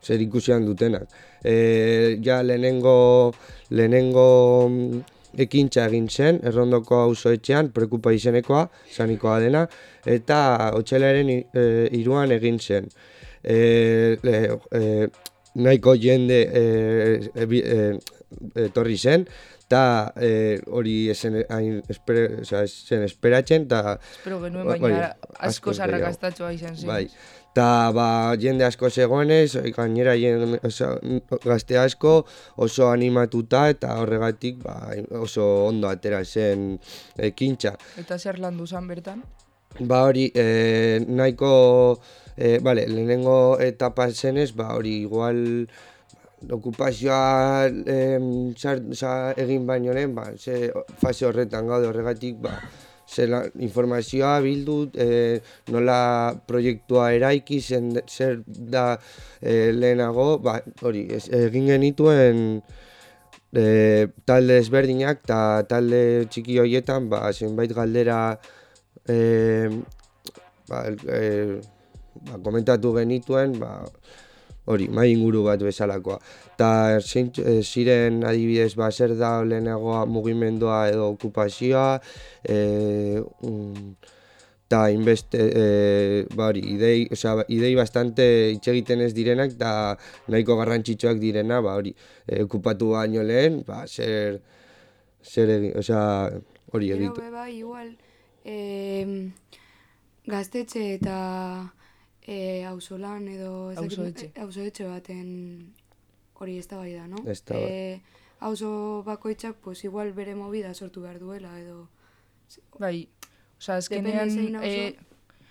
zer ikusian dutenak. E, ja lehenengo, lehenengo mm, ekintza egin zen, errondoko auzo etxean, prekupa izenekoa, sanikoa dena, eta otxelaren e, iruan egin zen. E, le, e, nahiko jende e, e, e, etorri zen, eta e, hori esen, hain espere, osea, ez zen esperatzen, eta Espero genuen, Hori, baina asko askoz gehiago. sarrakastatxoa izan zen. Bai. Ta ba, jende asko zegoenez, gainera jende, oso, gazte asko oso animatuta eta horregatik ba, oso ondo atera zen ekintza. Eta zer landu zan bertan? Ba hori, e, nahiko, e, bale, lehenengo etapa zenez, ba hori igual okupazioa em, sar, sa, egin baino lehen, ba, ze fase horretan gaude horregatik, ba, zela informazioa bildu, e, nola proiektua eraiki, zen, zer da e, lehenago, ba, hori, ez, egin genituen e, talde ezberdinak eta talde txiki horietan, ba, zenbait galdera e, ba, e, ba, komentatu genituen, ba, hori, mai inguru bat bezalakoa. Ta e, ziren adibidez, ba, zer da lehenagoa mugimendua edo okupazioa, e, mm, eta inbeste, e, ba, hori, idei, osea, idei bastante hitz egiten ez direnak, eta nahiko garrantzitsuak direna, ba, hori, e, okupatu baino lehen, ba, zer, zer egin, osea, hori Gero egitu. be bai, igual, em, gaztetxe eta e, auzolan edo ez dakit- Auzoetxe. e, auzoetxe baten hori ez da bai da, no? Eztabaida. E, auzo bakoitzak, pues igual bere movida sortu behar duela edo... Bai, osea, Depende azkenean zein auzo. e,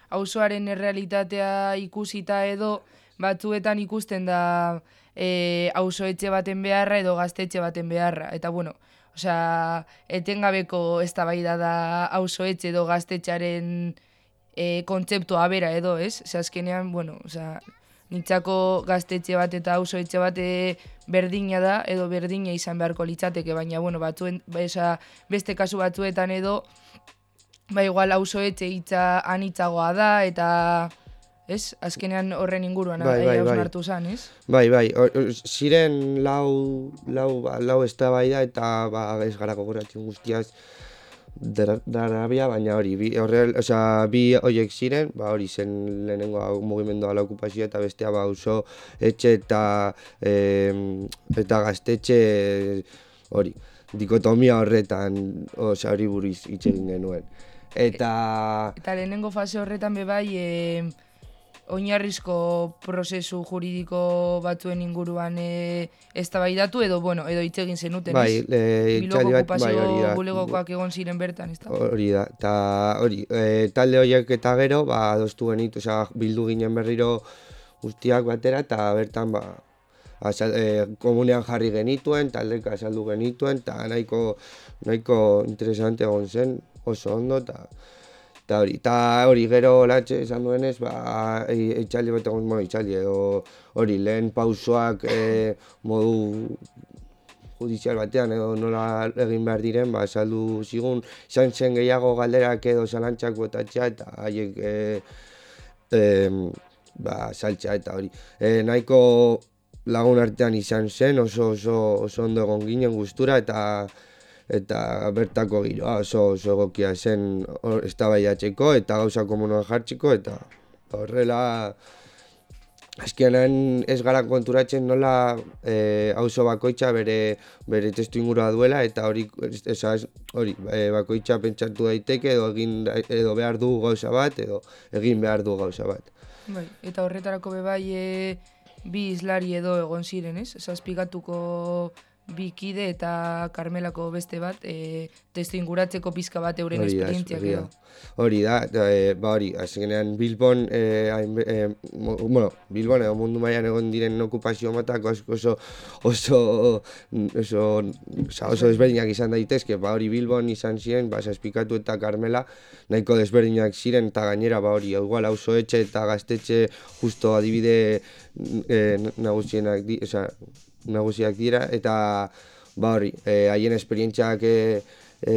auzoaren errealitatea ikusita edo batzuetan ikusten da e, auzoetxe baten beharra edo gaztetxe baten beharra. Eta bueno, osea, etengabeko eztabaida da auzoetxe edo gaztetxaren e, kontzeptua bera edo, ez? Osea, azkenean, bueno, osea, nintzako gaztetxe bat eta auzoetxe bat e, berdina da edo berdina izan beharko litzateke, baina bueno, batzuen, ba, osea, beste kasu batzuetan edo ba igual auzoetxe hitza anitzagoa da eta ez? Azkenean horren inguruan Bai, bai, bai, bai. hausnartu zan, ez? Bai, bai, hor- hor- ziren lau, lau, ba, lau eztabaida eta ba, ez gara gogoratzen guztiaz darabia, baina hori, bi, horrel, osea, bi horiek ziren, ba, hori zen lehenengo mugimendua la okupazioa eta bestea ba, oso etxe eta, em, eta gaztetxe hori, dikotomia horretan, osea, hori buruz hitz egin genuen. Eta, Eta lehenengo fase horretan be bai e, oinarrizko prozesu juridiko batzuen inguruan e, eztabaidatu edo bueno, edo hitz egin zenuten, bai, ez? e, Bilboko txaldi bat, bai, hori da. bulegokoak egon ziren bertan, ez da? Hori da, eta hori, e, talde horiek eta gero, ba, adostu genit, osea, bildu ginen berriro guztiak batera, eta bertan, ba, azal, e, komunean jarri genituen, taldeka azaldu genituen, eta nahiko, nahiko interesante egon zen, oso ondo, eta eta hori, eta hori gero latxe esan duenez, ba, e- itxaldi bat egon, bueno, itxaldi hori, lehen pausoak e, modu judizial batean edo nola egin behar diren, ba, saldu zigun, izan zen gehiago galderak edo zalantzak botatzea eta haiek e, e, ba, saltzea eta hori. E, nahiko lagun artean izan zen, oso, oso, oso ondo egon ginen gustura eta eta bertako giroa oso, oso egokia zen eztabaidatzeko eta gauza komunoan jartzeko eta Horrela, azkenan ez gara konturatzen nola e, auzo bakoitza bere bere testu ingurua duela eta hori hori e, bakoitza pentsatu daiteke edo egin edo behar du gauza bat edo egin behar du gauza bat. Bai, eta horretarako be bai e, bi islari edo egon ziren, ez? Zazpigatuko bi kide eta Karmelako beste bat, e, testu inguratzeko pizka bat euren Hori esperientziak hori da. edo. Hori da, e, ba hori, azkenean Bilbon, e, hainbe- e, bueno, Bilbon edo mundu mailan egon diren okupazio matak asko oso, oso, oso, oso, oso desberdinak izan daitezke, ba hori Bilbon izan ziren, ba Zazpikatu eta Karmela nahiko desberdinak ziren, eta gainera ba hori, igual auzo etxe eta gaztetxe justo adibide e, nagusienak di, oza, nagusiak dira, eta ba hori, e, haien esperientziak e, e,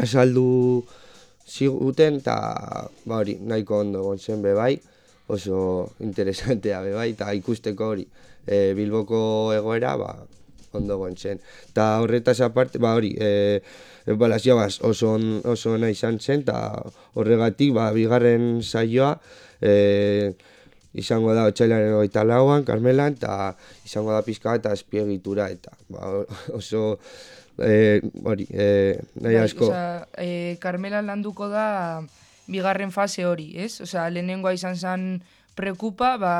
azaldu ziguten eta ba hori nahiko ondo egon zen bai oso interesantea be bai eta ikusteko hori e, Bilboko egoera ba ondo egon zen. Eta horretaz aparte ba hori e, ebaluazioa bas, oso, on- oso ona izan zen eta horregatik ba bigarren saioa e, izango da otsailaren hogeita lauan, Karmelan, eta izango da pizka eta azpiegitura, eta ba, oso, e, hori, e, nahi Bai, asko. osea, e, Carmela landuko da bigarren fase hori, ez? Osea, lehenengoa izan zen prekupa, ba,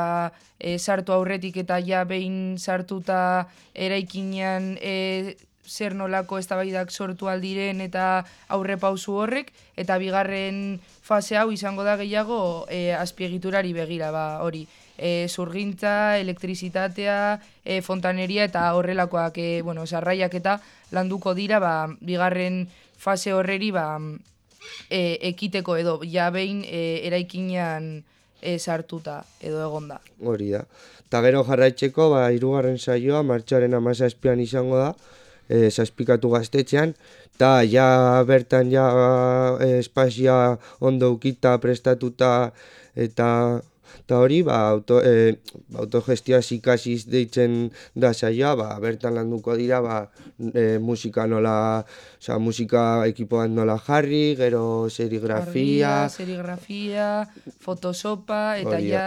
e, sartu aurretik eta ja behin sartuta eraikinean e, zer nolako eztabaidak sortu aldiren eta aurre pausu horrek, eta bigarren fase hau izango da gehiago e, azpiegiturari begira, ba, hori. E, zurgintza, elektrizitatea, e, fontaneria eta horrelakoak, e, bueno, sarraiak eta landuko dira, ba, bigarren fase horreri, ba, e, ekiteko edo, ja behin e, eraikinean e, sartuta edo egonda. Hori da. Ta gero jarraitzeko, ba, hirugarren saioa, martxoaren amazazpian izango da, e, zazpikatu gaztetxean, eta ja bertan ja e, espazioa ondo ukita, prestatuta, eta eta hori, ba, auto, e, autogestioaz ikasiz deitzen da saioa, ba, bertan landuko dira, ba, e, musika nola, osea, musika ekipoan nola jarri, gero serigrafia, Argia, serigrafia, fotosopa, eta Hori ja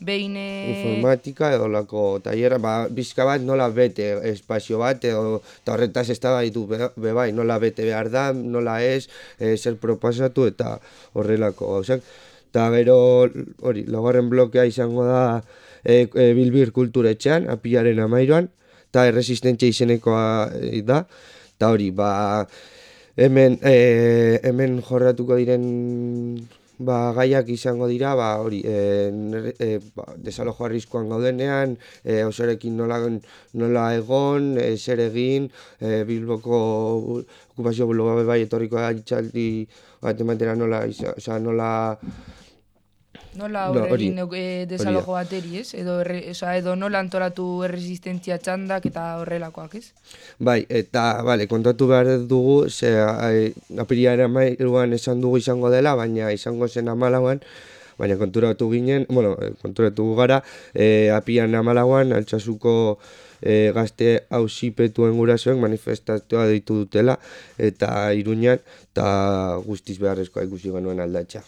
behin... e, informatika edo lako tailerra, ba, bizka bat nola bete espazio bat, edo, eta horretaz ez da ditu be, bai, nola bete behar da, nola ez, e, zer proposatu eta horrelako gauzak. Eta gero, hori, laugarren blokea izango da e, e, Bilbir kulturetxean, apilaren amairuan, eta erresistentzia izenekoa e, da, eta hori, ba, hemen, e, hemen jorratuko diren ba, gaiak izango dira, ba, hori, e, nere- e, ba, desalojo arriskoan gaudenean, e, osorekin nola, nola egon, e, zer egin, e, Bilboko okupazio bloga bai etorriko itxaldi bat ematera nola, iza- osea, nola, Nola No, aurre egin e, desalojo bateri, ez? Edo, erre, osea, edo nola antolatu erresistentzia txandak eta horrelakoak, ez? Bai, eta bale, kontatu behar dugu, ze ai, apirilaren amairuan esan dugu izango dela, baina izango zen amalauan, baina konturatu ginen, bueno, eh, konturatu gara, e, apian amalauan, altxasuko e, gazte hausipetuen gurasoen manifestatua deitu dutela, eta iruñan, eta guztiz beharrezkoa ikusi genuen aldatxa.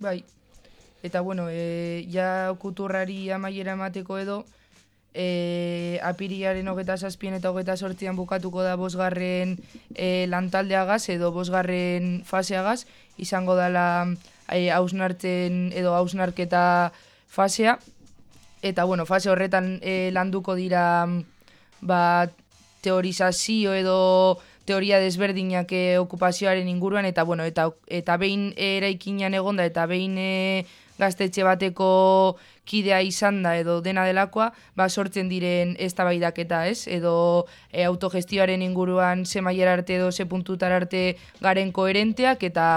Bai. Eta bueno, e, ja kuturrari amaiera emateko edo, e, apirilaren hogeta zazpien eta hogeta sortzian bukatuko da bosgarren e, lantaldeagaz edo bosgarren faseagaz, izango dela e, hausnartzen edo hausnarketa fasea. Eta bueno, fase horretan e, landuko dira ba, teorizazio edo teoria desberdinak e, okupazioaren inguruan eta bueno, eta eta behin eraikinean egonda eta behin e, gaztetxe bateko kidea izan da edo dena delakoa, ba sortzen diren eztabaidak eta ez, edo e, autogestioaren inguruan ze mailara arte edo ze puntutar arte garen koherenteak eta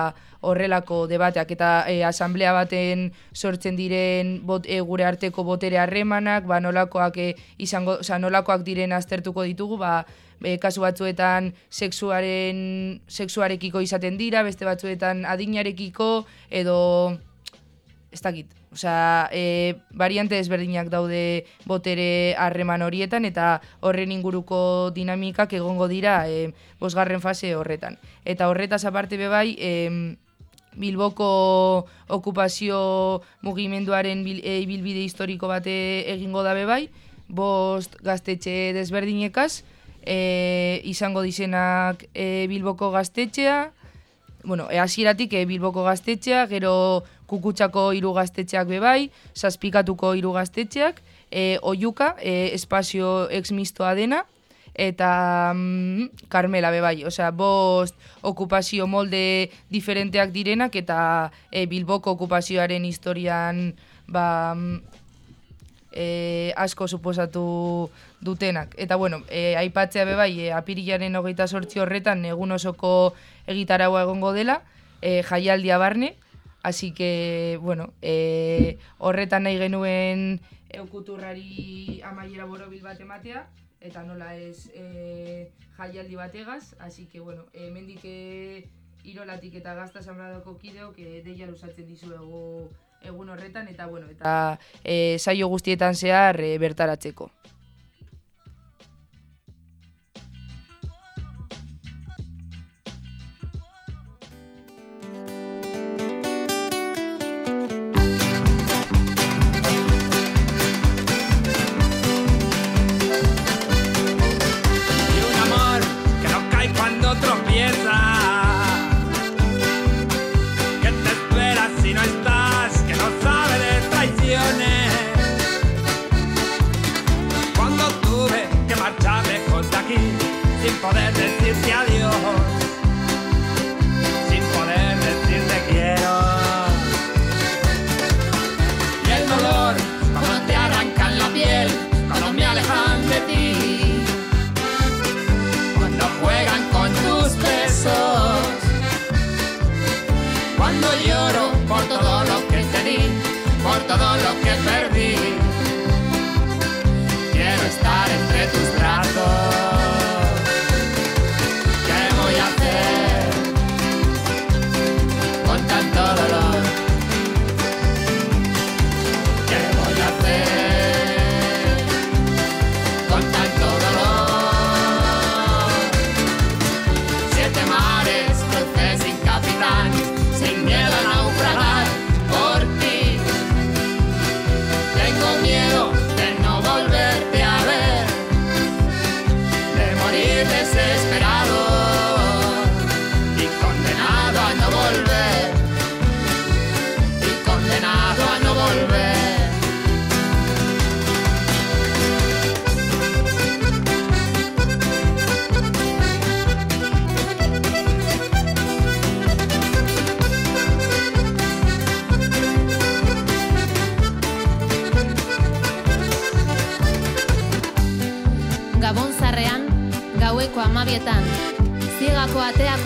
horrelako debateak. Eta e, asamblea baten sortzen diren bot, e, gure arteko botere harremanak, ba nolakoak e, izango, osea nolakoak diren aztertuko ditugu, ba e, kasu batzuetan sexuaren sexuarekiko izaten dira, beste batzuetan adinarekiko edo ez dakit. Osea, e, variante desberdinak daude botere harreman horietan eta horren inguruko dinamikak egongo dira e, bosgarren fase horretan. Eta horretaz aparte bebai, e, Bilboko okupazio mugimenduaren bil, e, ibilbide historiko bate egingo dabe bai, bost gaztetxe desberdinekaz, e, izango dizenak e, Bilboko gaztetxea, bueno, e, hasieratik e, Bilboko gaztetxea, gero kukutsako hiru bebai, zazpikatuko hiru gaztetxeak, e, oiuka, e, espazio exmistoa dena, eta mm, Carmela bebai, osea, bost okupazio molde diferenteak direnak eta e, Bilboko okupazioaren historian ba, mm, e, asko suposatu dutenak. Eta bueno, e, aipatzea bebai, e, apirilaren hogeita sortzi horretan egun osoko egitaraua egongo dela, e, jaialdia barne, Así que, bueno, e, horretan nahi genuen eukuturrari amaiera borobil bat ematea, eta nola ez e, jaialdi bategaz, así que, bueno, e, mendik e, irolatik eta gazta zanbradoko kideok e, deia lusatzen dizuegu egun horretan, eta, bueno, eta e, saio guztietan zehar e, bertaratzeko.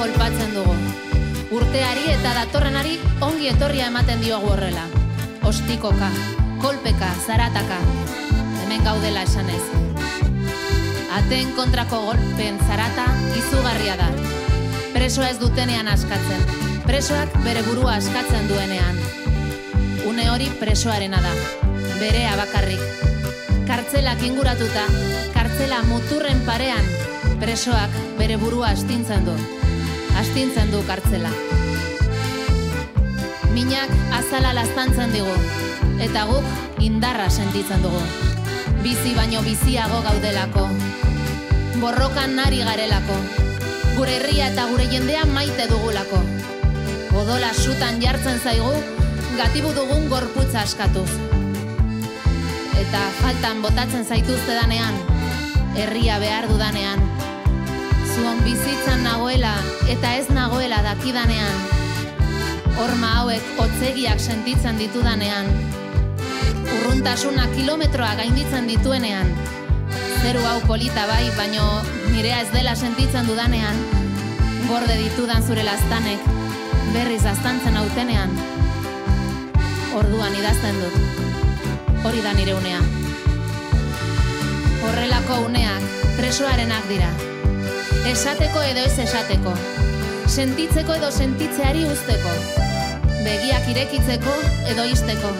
Kolpatzen dugu. Urteari eta datorrenari ongi etorria ematen diogu horrela. Ostikoka, kolpeka, zarataka, hemen gaudela esanez. Ateen kontrako golpen zarata izugarria da. Presoa ez dutenean askatzen, presoak bere burua askatzen duenean. Une hori presoarena da, berea bakarrik. Kartzelak inguratuta, kartzela muturren parean, presoak bere burua astintzen du. Astintzen du kartzela. Minak azala laztantzen digu, eta guk indarra sentitzen dugu. Bizi baino biziago gaudelako. Borrokan nari garelako. Gure herria eta gure jendea maite dugulako. Odola sutan jartzen zaigu, gatibu dugun gorputza askatuz eta faltan botatzen zaituzte danean, herria behar dudanean. Zuon bizitzan nagoela eta ez nagoela dakidanean, horma hauek otzegiak sentitzen ditudanean, urruntasuna kilometroa gainditzen dituenean, zeru hau polita bai, baino nirea ez dela sentitzen dudanean, gorde ditudan zure lastanek, berriz aztantzen autenean, orduan idazten dut. Hori da nire unea. Horrelako uneak presoarenak dira. Esateko edo ez esateko. Sentitzeko edo sentitzeari usteko. Begiak irekitzeko edo isteko.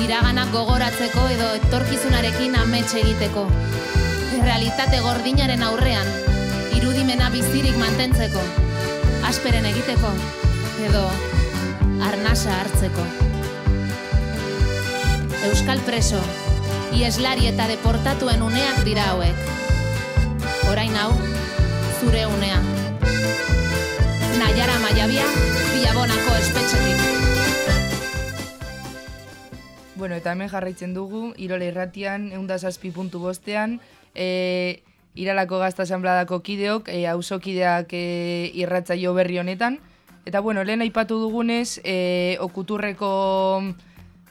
Iraganak gogoratzeko edo etorkizunarekin amets egiteko. Realitate gordinaren aurrean, irudimena bizirik mantentzeko. Asperen egiteko edo arnasa hartzeko. Euskal preso, ieslari eta deportatuen uneak dira hauek. Orain hau, zure unea. Naiara Maiabia, Bilabonako espetxetik. Bueno, eta hemen jarraitzen dugu, Irola irratian, eunda zazpi puntu bostean, e, Iralako gazta asanbladako kideok, e, auzokideak e, irratzaio berri honetan. Eta bueno, lehen aipatu dugunez, e, okuturreko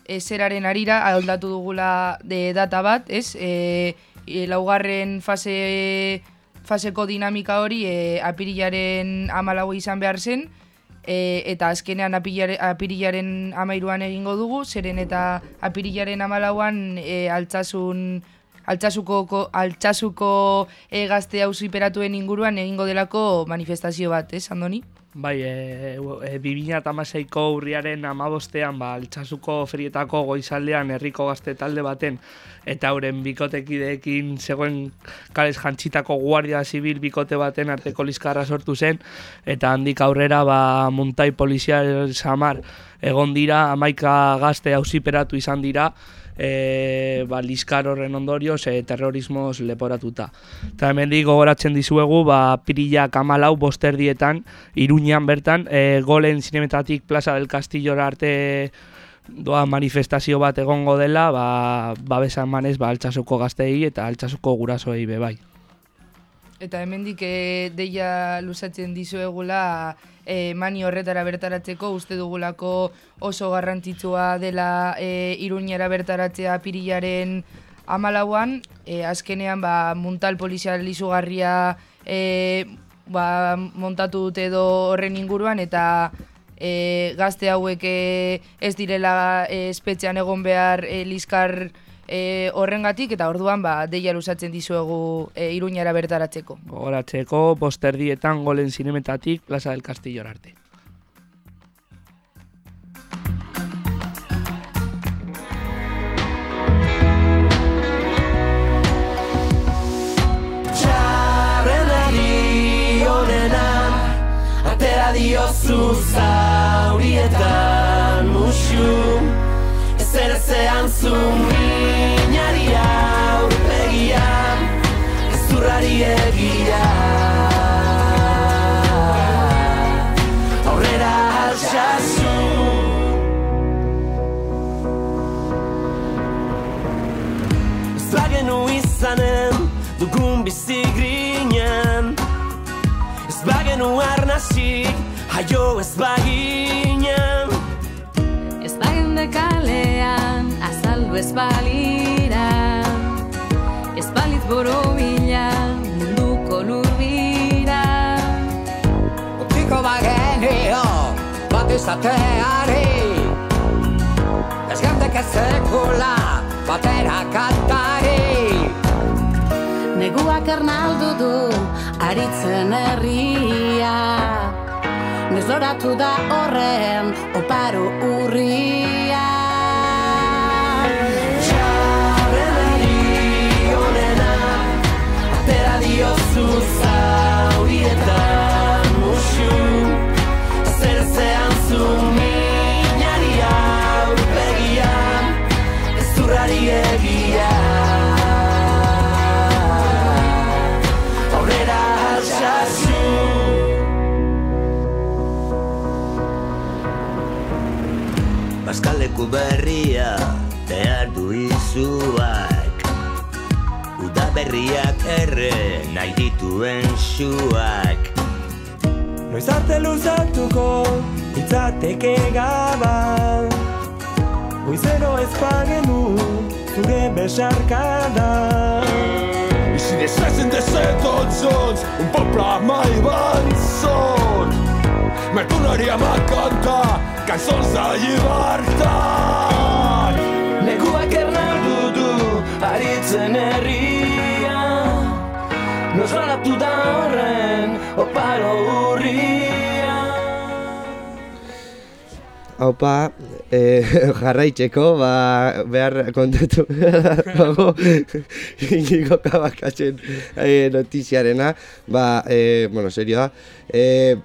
e, arira, aldatu dugula de data bat, ez? E, e, laugarren fase, faseko dinamika hori e, apirilaren amalau izan behar zen, e, eta azkenean apilare, apirilaren amairuan egingo dugu, zeren eta apirilaren amalauan e, altzasun Altsasuko, ko- altsasuko e, gazte auziperatuen inguruan egingo delako manifestazio bat, ez, Andoni? Bai, e, e, 2008ko urriaren amabostean, ba, altxasuko ferietako goizaldean herriko gazte talde baten, eta euren bikotekideekin zegoen kales jantzitako guardia zibil bikote baten arteko liskarra sortu zen, eta handik aurrera, ba, muntai polizial samar egon dira, amaika gazte auziperatu izan dira, e, ba, liskar horren ondorioz e, terrorismoz leporatuta. Eta hemen gogoratzen dizuegu, ba, pirilak amalau bosterdietan, iruñan bertan, e, golen zinemetatik Plaza del Castillora arte doa manifestazio bat egongo dela, ba, babesa emanez ba, altxasuko gaztei eta altxasuko gurasoei be bai. Eta hemendik e, deia luzatzen dizuegula e, mani horretara bertaratzeko uste dugulako oso garrantzitsua dela e, iruñera bertaratzea pirilaren amalauan, e, azkenean ba, muntal polizial izugarria e, ba, montatu dute edo horren inguruan eta e, gazte hauek e, ez direla e, espetxean egon behar e, liskar e, horrengatik eta orduan ba, deia luzatzen dizuegu e, iruñara bertaratzeko. Gogoratzeko, bosterdietan golen zinemetatik Plaza del Castillora arte. Atera diozu zaurietan musu Ezer ezean zu minari aurpegian Ezurrari egia. Aurrera altxasu Ez bagenu izanen dugun bizi grinen. Ez bagenu arnasik jaio ez baginen Bagende kalean, azaldu ez balira. Ez balit borobila, munduko lurbira Utiko bagenio bat izateari Ez gandek ez sekula batera kantari. Neguak ernaldu du, aritzen herria. Nezoratu da horren, oparo urria zaurietan musu Zer zean zu minari aurpegian Ezurrari egia. Aurrera Baskaleku berria behar du izuak Uda berriak erre nahi dituen suak Noiz arte luzatuko itzateke gaba Goizero ez pagenu zure besarkada Si descesen de tots junts, un poble mai vençut. Me tornaríem a cantar cançons de llibertat. Neguak ernaldu du aritzen herria Nosolatu da horren oparo urria. Haupa, eh, jarraitzeko, ba, behar kontatu. Dago Inigo kabakatzen eh, notiziarena, ba, eh, bueno, serioa, eh,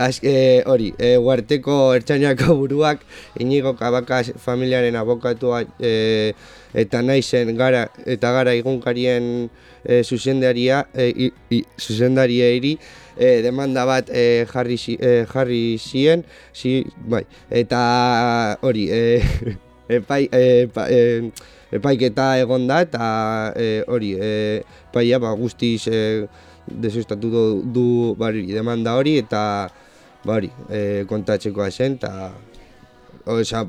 Az, e, hori, e, huarteko ertsainako buruak, inigo kabakaz familiaren abokatua e, eta naizen gara, eta gara igunkarien e, zuzendaria, e, i, i, zuzendarieri, e, demanda bat e, jarri, e, jarri zien, zi, bai, eta hori, e, epai, e, epa, e, epaiketa egon da, eta e, hori, e, epaia ba, guztiz e, desustatu du, du bari, demanda hori, eta ba, hori, e, kontatzekoa zen, eta Osa,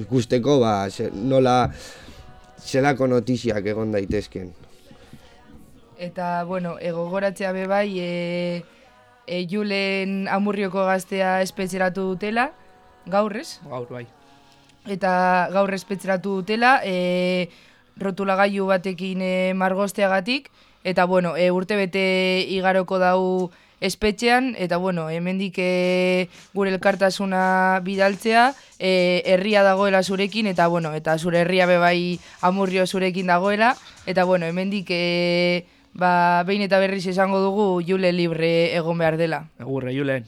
ikusteko, ba, nola zelako notiziak egon daitezken. Eta, bueno, egogoratzea be bai, e, e, Julen amurrioko gaztea espetzeratu dutela, gaur ez? Gaur, bai. Eta gaur espetzeratu dutela, e, rotulagailu batekin e, margosteagatik, eta, bueno, e, urte bete igaroko dau espetxean, eta, bueno, hemendik e, gure elkartasuna bidaltzea, e, herria dagoela zurekin, eta, bueno, eta zure herria be bai amurrio zurekin dagoela, eta, bueno, hemendik e, ba, behin eta berriz esango dugu Jule libre egon behar dela. Egurre, Julen.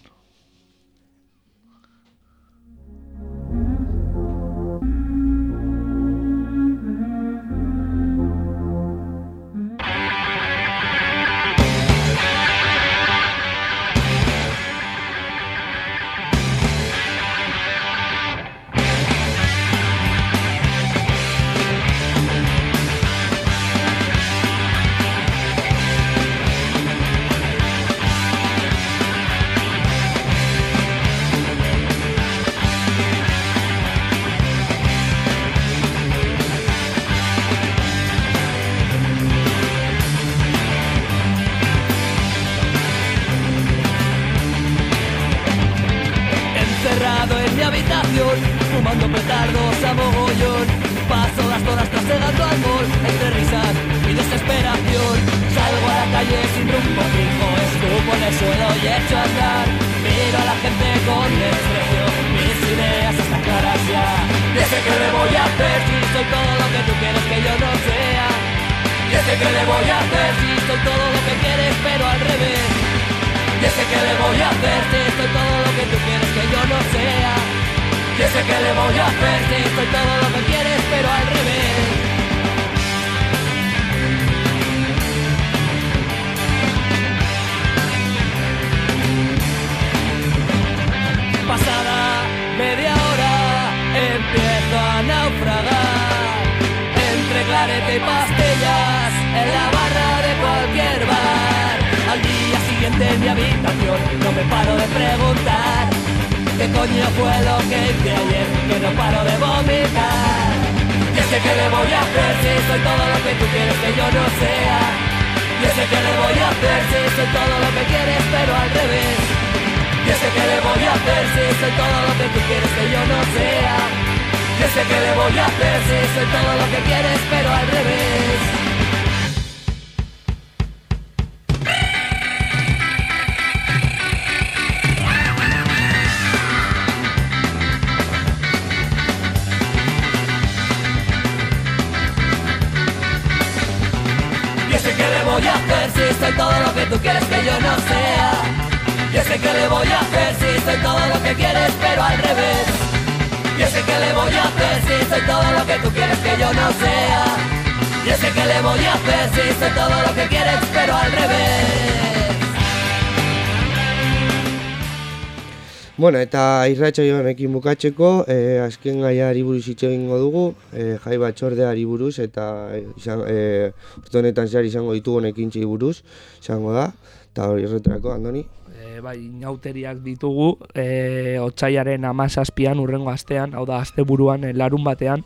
Entre risas y desesperación. Salgo a la calle sin rumbo fijo, escupo en el suelo y echo a andar. Miro a la gente con desprecio, mis ideas están claras ya. Y ese que le voy a hacer si soy todo lo que tú quieres que yo no sea. Y ese que le voy a hacer si soy todo lo que quieres pero al revés. Y ese que le voy a hacer si soy todo lo que tú quieres que yo no sea. Y ese que le voy a hacer si soy todo lo que quieres pero al revés. Paro de preguntar qué coño fue lo que hice ayer que no paro de vomitar. Y ese que le voy a hacer si soy todo lo que tú quieres que yo no sea. Y ese que le voy a hacer si soy todo lo que quieres pero al revés. Y ese que le voy a hacer si soy todo lo que tú quieres que yo no sea. Y ese que le voy a hacer si soy todo lo que quieres pero al revés. Si soy todo lo que tú quieres que yo no sea. Y ese que le voy a hacer si soy todo lo que quieres pero al revés. Y ese que le voy a hacer si soy todo lo que tú quieres que yo no sea. Y ese que le voy a hacer si soy todo lo que quieres pero al revés. Bueno, eta irratsaio honekin bukatzeko, eh, azken gaiari buruz hitz egingo dugu, eh, jai batzordeari buruz eta eh, izan, eh, urte honetan zehar izango ditugun ekintzi buruz izango da. Eta hori erretrako, Andoni? E, bai, inauteriak ditugu, e, otxaiaren amazazpian urrengo astean, hau da, asteburuan e, larun batean,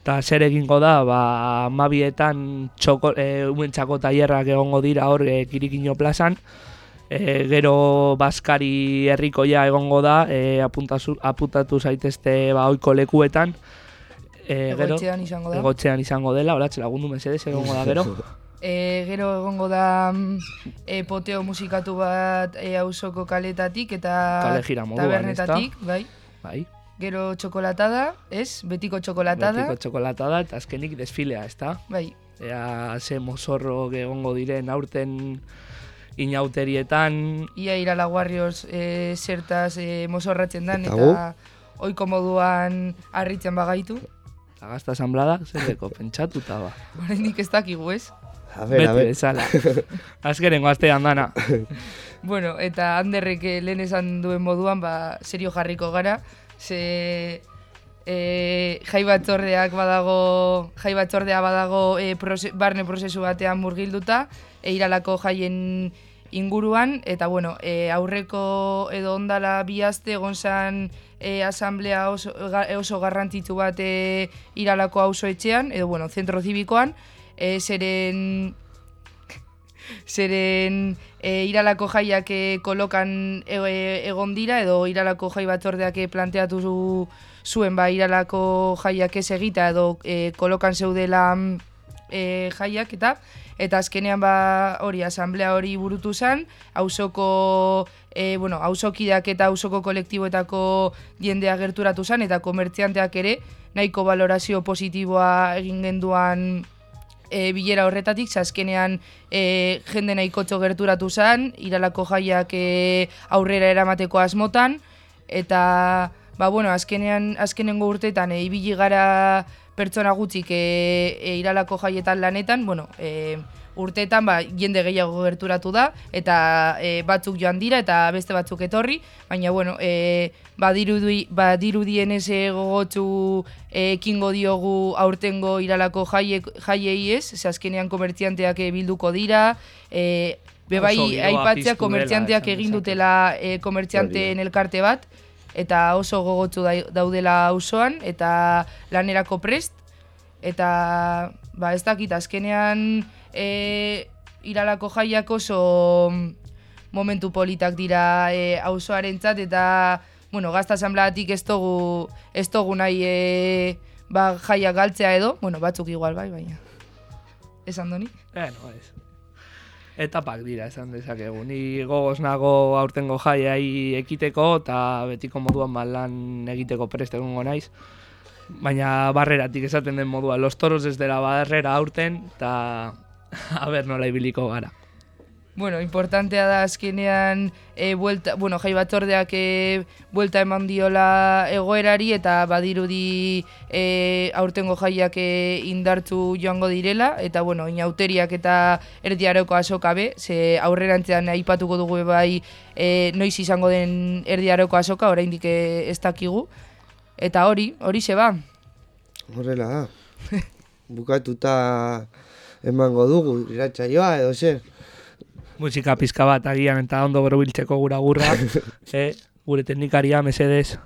eta zer egingo da, ba, amabietan txoko, e, umentzako tailerrak egongo dira hor e, kirikino plazan, e, gero Baskari herrikoia egongo da, e, apuntazu, apuntatu zaitezte ba, oiko lekuetan, e, gero, Egotxean izango da. Egotxean izango dela, oratxe lagundu mesedez egongo da gero. E, gero egongo da e, poteo musikatu bat e, auzoko kaletatik eta Kale moduan, tabernetatik, ezta? bai. Bai. Gero txokolatada, ez? Betiko txokolatada. Betiko txokolatada eta azkenik desfilea, ezta? Bai. Ea ze mozorro egongo diren aurten inauterietan, Ia irala Warriors e, zertaz e, mozorratzen dan, Eta eta oiko moduan harritzen bagaitu. eta gazta asamblada, zerreko, pentsatuta ba. Oraindik ez dakigu ez. A ver, a Beti ver. bezala. Azkerengo astean dana. Bueno, eta Anderrek eh, lehen esan duen moduan, ba, serio jarriko gara, ze e, jai batzordeak badago, jai batzordea badago e, proze, barne prozesu batean murgilduta, e, iralako jaien inguruan, eta bueno, e, aurreko edo ondala bi aste egon zan e, asamblea oso, ga, oso garrantzitsu bat e, iralako auzo etxean, edo bueno, zentro zibikoan, e, zeren zeren e, iralako jaiak e, kolokan e, e, egon dira edo iralako jai batzordeak planteatu zu, zuen ba iralako jaiak ez egita edo e, kolokan zeudela mm, e, jaiak eta eta azkenean ba hori asamblea hori burutu zen, auzoko e, bueno, auzokideak eta auzoko kolektiboetako jendea gerturatu zen eta komertzianteak ere nahiko valorazio positiboa egin genduan e, bilera horretatik, azkenean e, jende nahikotxo gerturatu zen, iralako jaiak e, aurrera eramateko asmotan, eta ba, bueno, azkenean, azkenengo urteetan ibili gara pertsona gutxik e, e, iralako jaietan lanetan, bueno, e, urteetan ba, jende gehiago gerturatu da, eta e, batzuk joan dira eta beste batzuk etorri, baina bueno, e, badirudi, badirudienez e, gogotsu ekingo diogu aurtengo iralako jaiek, jaiei ez, ze azkenean komertzianteak bilduko dira, e, bebai aipatzea komertzianteak egin dutela e, komertzianteen elkarte bat, eta oso gogotsu daudela auzoan eta lanerako prest eta ba ez dakit azkenean e, iralako jaiak oso mm, momentu politak dira e, auzoarentzat eta bueno, gazta asambladatik ez dugu ez dugu nahi e, ba, jaiak galtzea edo, bueno, batzuk igual bai, baina. Esan doni? Bueno, ez. Etapak dira esan dezakegu. Ni gogoz nago aurtengo jaiai ekiteko eta betiko moduan ba lan egiteko prest egongo naiz. Baina barreratik esaten den modua, los toros desde la barrera aurten eta a ber nola ibiliko gara. Bueno, importantea da azkenean e, buelta, bueno, jai batzordeak e, buelta eman diola egoerari eta badirudi e, aurtengo jaiak e, indartzu joango direla eta bueno, inauteriak eta erdiaroko asoka be, ze aurrerantzean aipatuko dugu bai e, noiz izango den erdiaroko asoka, oraindik ez dakigu. Eta hori, hori se ba. Horrela da. Bukatuta emango dugu iratsaioa edo zer. Musika pizka bat agian eta ondo borobiltzeko gura gurra. eh, gure teknikaria mesedez.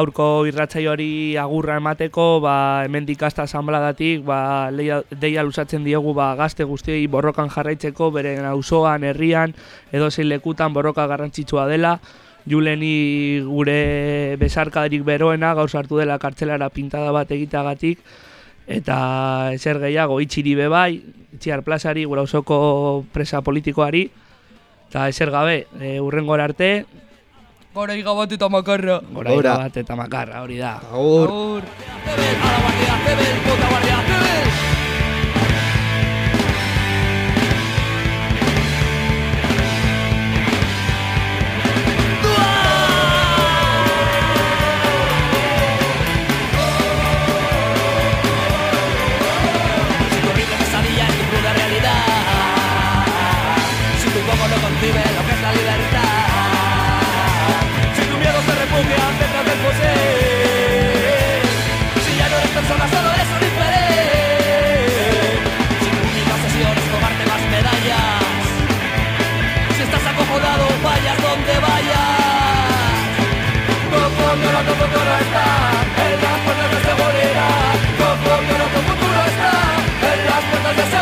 Gaurko irratsaioari agurra emateko, ba, hemendik hasta asambladatik, ba, leia, deia luzatzen diegu ba, gazte guztiei borrokan jarraitzeko, beren auzoan, herrian, edo zein lekutan borroka garrantzitsua dela. Juleni gure besarkadarik beroena gaur sartu dela kartzelara pintada bat egiteagatik, eta ezer gehiago itxiri bebai, itxiar plazari, gure auzoko presa politikoari, eta ezer gabe, e, urrengora arte, Gora igabat eta makarra. Gora Gora. bat eta makarra, hori da. Agur. Agur. Las puertas de ese